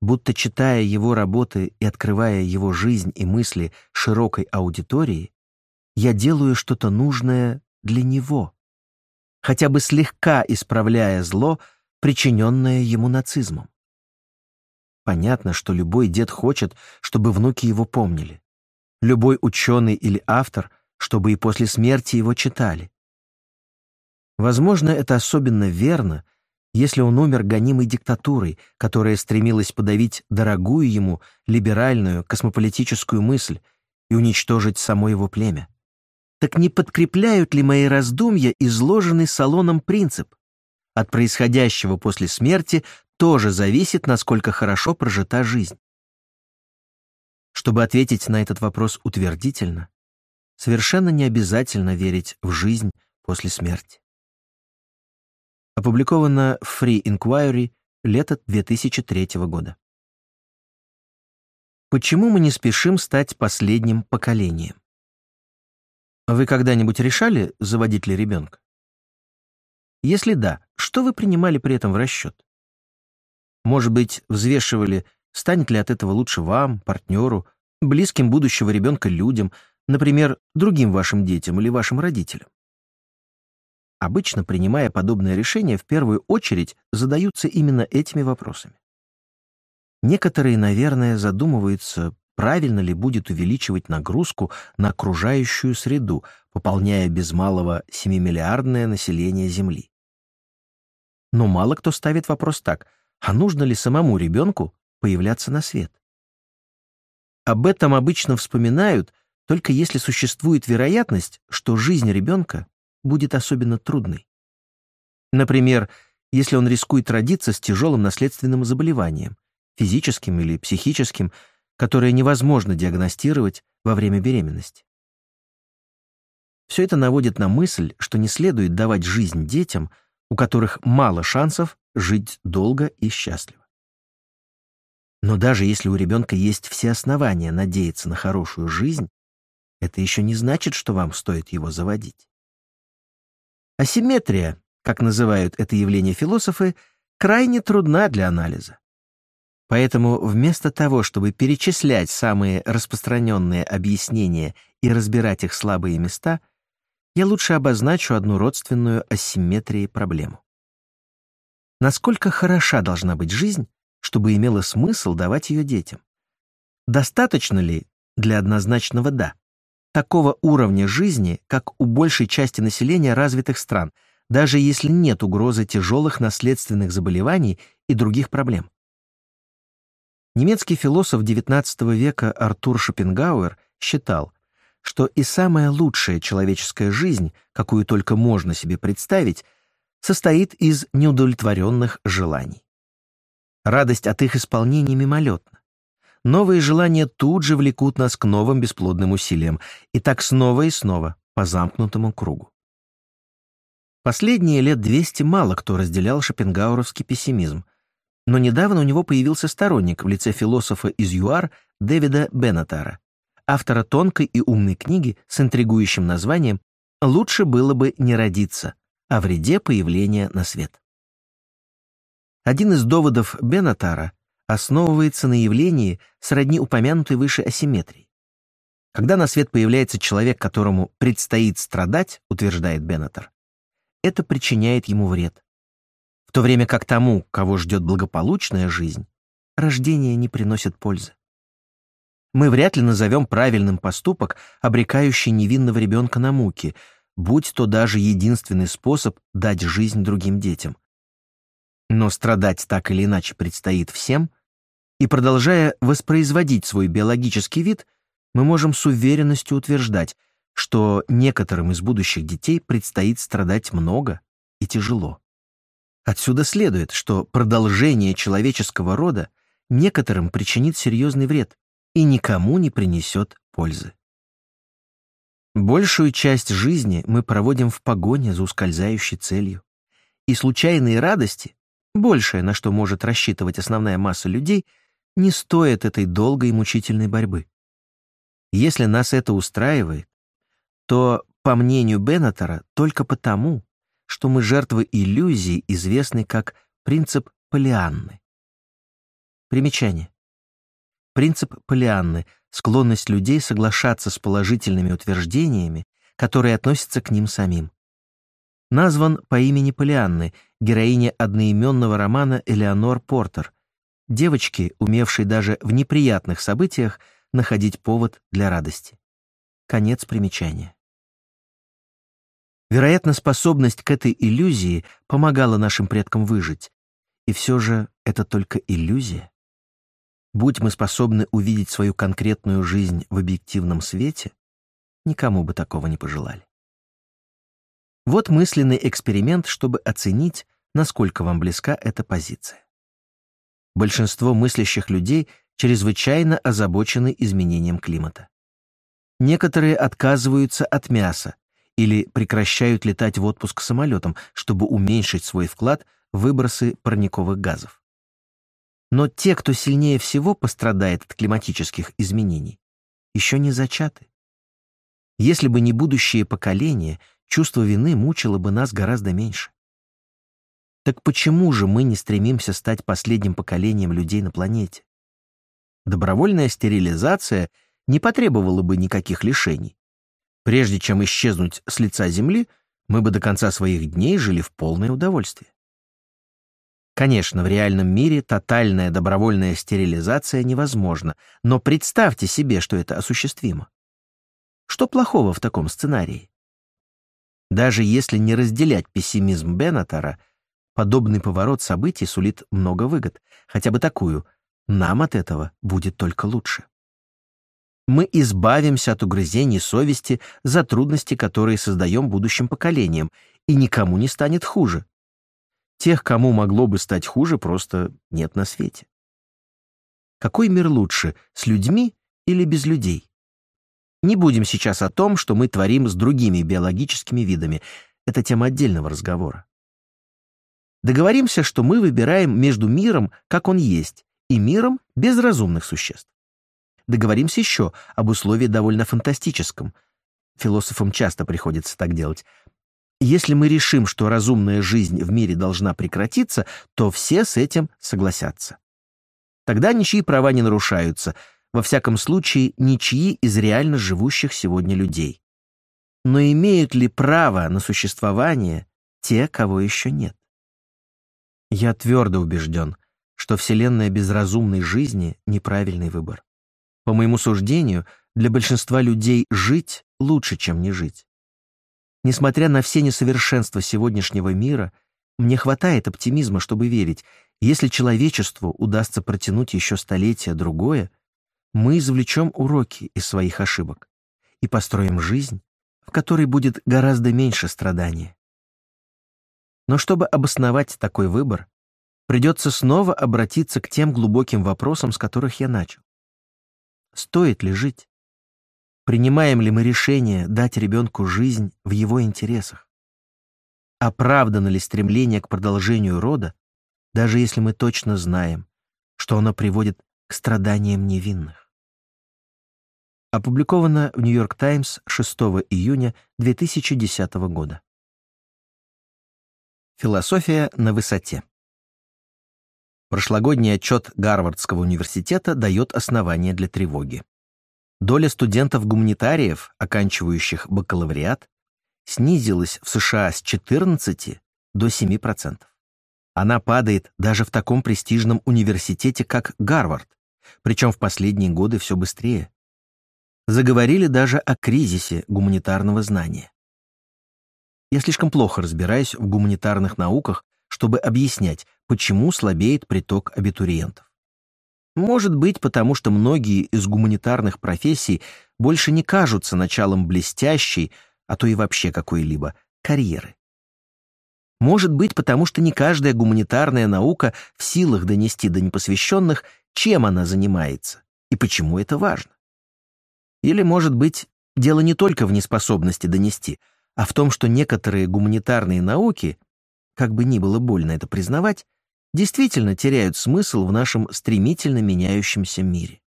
будто читая его работы и открывая его жизнь и мысли широкой аудитории, я делаю что-то нужное для него, хотя бы слегка исправляя зло, причиненное ему нацизмом. Понятно, что любой дед хочет, чтобы внуки его помнили. Любой ученый или автор, чтобы и после смерти его читали. Возможно, это особенно верно, если он умер гонимой диктатурой, которая стремилась подавить дорогую ему либеральную космополитическую мысль и уничтожить само его племя. Так не подкрепляют ли мои раздумья изложенный салоном принцип? от происходящего после смерти тоже зависит, насколько хорошо прожита жизнь. Чтобы ответить на этот вопрос утвердительно, совершенно не обязательно верить в жизнь после смерти. Опубликовано в Free Inquiry лето 2003 года. Почему мы не спешим стать последним поколением? Вы когда-нибудь решали, заводить ли ребенка? Если да, что вы принимали при этом в расчет? Может быть, взвешивали, станет ли от этого лучше вам, партнеру, близким будущего ребенка людям, например, другим вашим детям или вашим родителям? Обычно, принимая подобное решение, в первую очередь задаются именно этими вопросами. Некоторые, наверное, задумываются, правильно ли будет увеличивать нагрузку на окружающую среду, пополняя без малого 7-миллиардное население Земли. Но мало кто ставит вопрос так, а нужно ли самому ребенку появляться на свет? Об этом обычно вспоминают, только если существует вероятность, что жизнь ребенка будет особенно трудной. Например, если он рискует родиться с тяжелым наследственным заболеванием, физическим или психическим, которое невозможно диагностировать во время беременности. Все это наводит на мысль, что не следует давать жизнь детям, у которых мало шансов жить долго и счастливо. Но даже если у ребенка есть все основания надеяться на хорошую жизнь, это еще не значит, что вам стоит его заводить. Асимметрия, как называют это явление философы, крайне трудна для анализа. Поэтому вместо того, чтобы перечислять самые распространенные объяснения и разбирать их слабые места, я лучше обозначу одну родственную асимметрии проблему. Насколько хороша должна быть жизнь, чтобы имело смысл давать ее детям? Достаточно ли для однозначного «да»? Такого уровня жизни, как у большей части населения развитых стран, даже если нет угрозы тяжелых наследственных заболеваний и других проблем. Немецкий философ XIX века Артур Шопенгауэр считал, что и самая лучшая человеческая жизнь, какую только можно себе представить, состоит из неудовлетворенных желаний. Радость от их исполнения мимолетна. Новые желания тут же влекут нас к новым бесплодным усилиям, и так снова и снова, по замкнутому кругу. Последние лет 200 мало кто разделял шопенгауровский пессимизм, но недавно у него появился сторонник в лице философа из ЮАР Дэвида Беннетара, автора тонкой и умной книги с интригующим названием «Лучше было бы не родиться. О вреде появления на свет». Один из доводов Беннетара основывается на явлении сродни упомянутой выше асимметрии. Когда на свет появляется человек, которому предстоит страдать, утверждает Беннетар, это причиняет ему вред то время как тому, кого ждет благополучная жизнь, рождение не приносит пользы. Мы вряд ли назовем правильным поступок, обрекающий невинного ребенка на муки, будь то даже единственный способ дать жизнь другим детям. Но страдать так или иначе предстоит всем, и продолжая воспроизводить свой биологический вид, мы можем с уверенностью утверждать, что некоторым из будущих детей предстоит страдать много и тяжело. Отсюда следует, что продолжение человеческого рода некоторым причинит серьезный вред и никому не принесет пользы. Большую часть жизни мы проводим в погоне за ускользающей целью. И случайные радости, большее, на что может рассчитывать основная масса людей, не стоят этой долгой и мучительной борьбы. Если нас это устраивает, то, по мнению Беннетера, только потому, что мы жертвы иллюзии, известной как принцип Полианны. Примечание. Принцип Полианны — склонность людей соглашаться с положительными утверждениями, которые относятся к ним самим. Назван по имени Полианны, героине одноименного романа Элеонор Портер, девочки, умевшей даже в неприятных событиях находить повод для радости. Конец примечания. Вероятно, способность к этой иллюзии помогала нашим предкам выжить. И все же это только иллюзия. Будь мы способны увидеть свою конкретную жизнь в объективном свете, никому бы такого не пожелали. Вот мысленный эксперимент, чтобы оценить, насколько вам близка эта позиция. Большинство мыслящих людей чрезвычайно озабочены изменением климата. Некоторые отказываются от мяса или прекращают летать в отпуск самолетом, чтобы уменьшить свой вклад в выбросы парниковых газов. Но те, кто сильнее всего пострадает от климатических изменений, еще не зачаты. Если бы не будущее поколение, чувство вины мучило бы нас гораздо меньше. Так почему же мы не стремимся стать последним поколением людей на планете? Добровольная стерилизация не потребовала бы никаких лишений. Прежде чем исчезнуть с лица Земли, мы бы до конца своих дней жили в полное удовольствие. Конечно, в реальном мире тотальная добровольная стерилизация невозможна, но представьте себе, что это осуществимо. Что плохого в таком сценарии? Даже если не разделять пессимизм Беннетера, подобный поворот событий сулит много выгод, хотя бы такую – нам от этого будет только лучше. Мы избавимся от угрызений совести за трудности, которые создаем будущим поколениям, и никому не станет хуже. Тех, кому могло бы стать хуже, просто нет на свете. Какой мир лучше, с людьми или без людей? Не будем сейчас о том, что мы творим с другими биологическими видами. Это тема отдельного разговора. Договоримся, что мы выбираем между миром, как он есть, и миром без разумных существ. Договоримся еще об условии довольно фантастическом. Философам часто приходится так делать. Если мы решим, что разумная жизнь в мире должна прекратиться, то все с этим согласятся. Тогда ничьи права не нарушаются, во всяком случае, ничьи из реально живущих сегодня людей. Но имеют ли право на существование те, кого еще нет? Я твердо убежден, что Вселенная без разумной жизни — неправильный выбор. По моему суждению, для большинства людей жить лучше, чем не жить. Несмотря на все несовершенства сегодняшнего мира, мне хватает оптимизма, чтобы верить, если человечеству удастся протянуть еще столетие-другое, мы извлечем уроки из своих ошибок и построим жизнь, в которой будет гораздо меньше страдания. Но чтобы обосновать такой выбор, придется снова обратиться к тем глубоким вопросам, с которых я начал. Стоит ли жить? Принимаем ли мы решение дать ребенку жизнь в его интересах? Оправдано ли стремление к продолжению рода, даже если мы точно знаем, что оно приводит к страданиям невинных? Опубликовано в Нью-Йорк Таймс 6 июня 2010 года. Философия на высоте. Прошлогодний отчет Гарвардского университета дает основания для тревоги. Доля студентов-гуманитариев, оканчивающих бакалавриат, снизилась в США с 14 до 7%. Она падает даже в таком престижном университете, как Гарвард, причем в последние годы все быстрее. Заговорили даже о кризисе гуманитарного знания. Я слишком плохо разбираюсь в гуманитарных науках, чтобы объяснять, почему слабеет приток абитуриентов. Может быть, потому что многие из гуманитарных профессий больше не кажутся началом блестящей, а то и вообще какой-либо, карьеры. Может быть, потому что не каждая гуманитарная наука в силах донести до непосвященных, чем она занимается и почему это важно. Или, может быть, дело не только в неспособности донести, а в том, что некоторые гуманитарные науки как бы ни было больно это признавать, действительно теряют смысл в нашем стремительно меняющемся мире.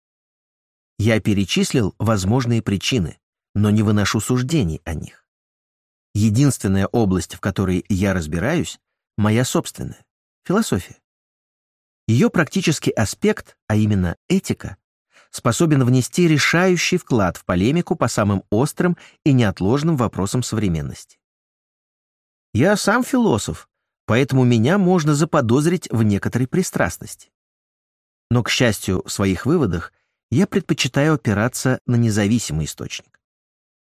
Я перечислил возможные причины, но не выношу суждений о них. Единственная область, в которой я разбираюсь, моя собственная — философия. Ее практический аспект, а именно этика, способен внести решающий вклад в полемику по самым острым и неотложным вопросам современности. Я сам философ, поэтому меня можно заподозрить в некоторой пристрастности. Но, к счастью, в своих выводах я предпочитаю опираться на независимый источник.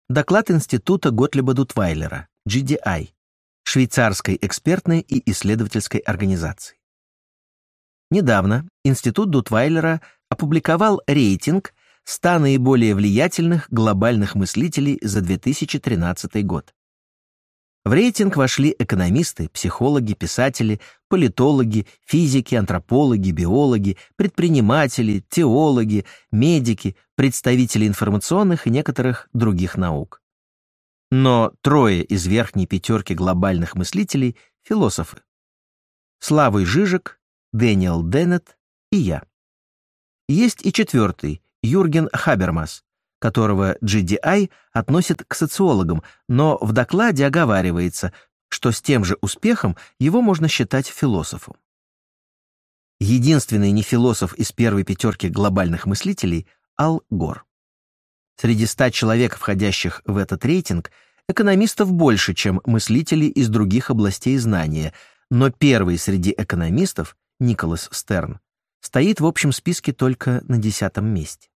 Доклад Института Готлиба Дутвайлера, GDI, швейцарской экспертной и исследовательской организации. Недавно Институт Дутвайлера опубликовал рейтинг 100 наиболее влиятельных глобальных мыслителей за 2013 год. В рейтинг вошли экономисты, психологи, писатели, политологи, физики, антропологи, биологи, предприниматели, теологи, медики, представители информационных и некоторых других наук. Но трое из верхней пятерки глобальных мыслителей — философы. Славой Жижик, Дэниел Деннет и я. Есть и четвертый, Юрген Хабермас, которого GDI относит к социологам, но в докладе оговаривается, что с тем же успехом его можно считать философом. Единственный нефилософ из первой пятерки глобальных мыслителей — Ал Гор. Среди ста человек, входящих в этот рейтинг, экономистов больше, чем мыслителей из других областей знания, но первый среди экономистов, Николас Стерн, стоит в общем списке только на десятом месте.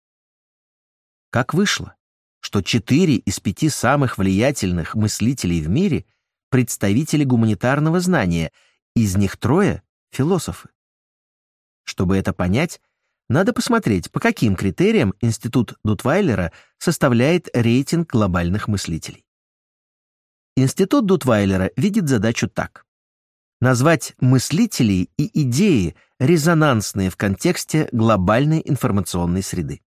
Как вышло, что четыре из пяти самых влиятельных мыслителей в мире — представители гуманитарного знания, из них трое — философы. Чтобы это понять, надо посмотреть, по каким критериям Институт Дутвайлера составляет рейтинг глобальных мыслителей. Институт Дутвайлера видит задачу так. Назвать мыслителей и идеи, резонансные в контексте глобальной информационной среды.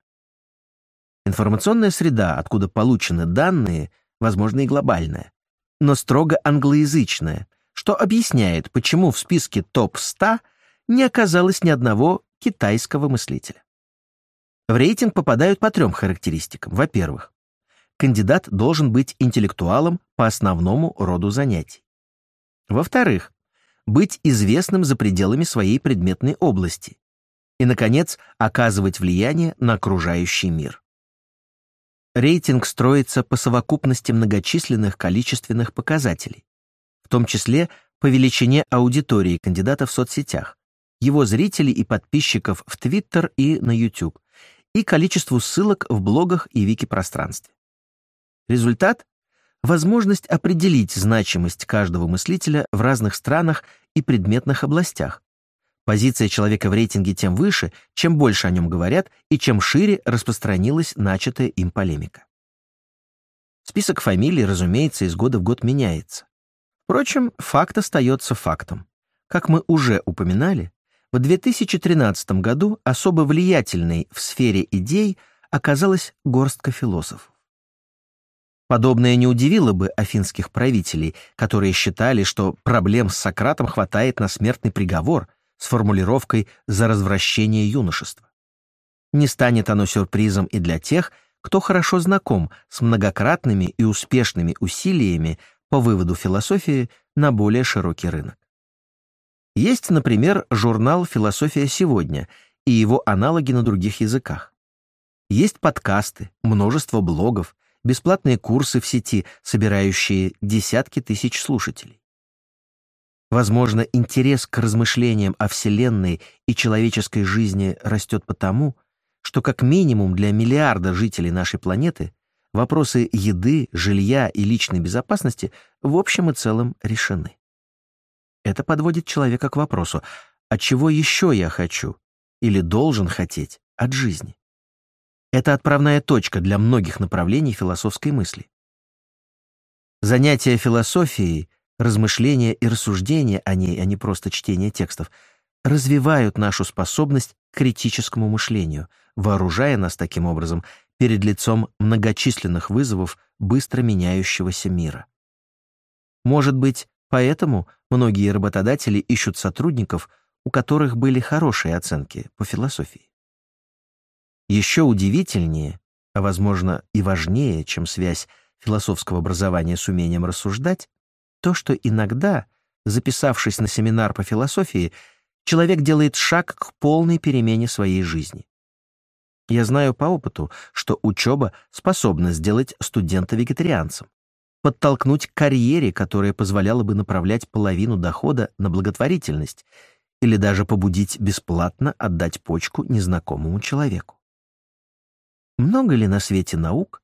Информационная среда, откуда получены данные, возможно, и глобальная, но строго англоязычная, что объясняет, почему в списке топ-100 не оказалось ни одного китайского мыслителя. В рейтинг попадают по трем характеристикам. Во-первых, кандидат должен быть интеллектуалом по основному роду занятий. Во-вторых, быть известным за пределами своей предметной области. И, наконец, оказывать влияние на окружающий мир. Рейтинг строится по совокупности многочисленных количественных показателей, в том числе по величине аудитории кандидата в соцсетях, его зрителей и подписчиков в Twitter и на YouTube, и количеству ссылок в блогах и вики-пространстве. Результат — возможность определить значимость каждого мыслителя в разных странах и предметных областях, Позиция человека в рейтинге тем выше, чем больше о нем говорят и чем шире распространилась начатая им полемика. Список фамилий, разумеется, из года в год меняется. Впрочем, факт остается фактом. Как мы уже упоминали, в 2013 году особо влиятельной в сфере идей оказалась горстка философов. Подобное не удивило бы афинских правителей, которые считали, что проблем с Сократом хватает на смертный приговор — с формулировкой «за развращение юношества». Не станет оно сюрпризом и для тех, кто хорошо знаком с многократными и успешными усилиями по выводу философии на более широкий рынок. Есть, например, журнал «Философия сегодня» и его аналоги на других языках. Есть подкасты, множество блогов, бесплатные курсы в сети, собирающие десятки тысяч слушателей. Возможно, интерес к размышлениям о Вселенной и человеческой жизни растет потому, что как минимум для миллиарда жителей нашей планеты вопросы еды, жилья и личной безопасности в общем и целом решены. Это подводит человека к вопросу, а чего еще я хочу или должен хотеть от жизни? Это отправная точка для многих направлений философской мысли. Занятия философией — размышления и рассуждения о ней, а не просто чтение текстов, развивают нашу способность к критическому мышлению, вооружая нас таким образом перед лицом многочисленных вызовов быстро меняющегося мира. Может быть, поэтому многие работодатели ищут сотрудников, у которых были хорошие оценки по философии. Еще удивительнее, а возможно и важнее, чем связь философского образования с умением рассуждать, то, что иногда, записавшись на семинар по философии, человек делает шаг к полной перемене своей жизни. Я знаю по опыту, что учеба способна сделать студента вегетарианцем, подтолкнуть к карьере, которая позволяла бы направлять половину дохода на благотворительность или даже побудить бесплатно отдать почку незнакомому человеку. Много ли на свете наук,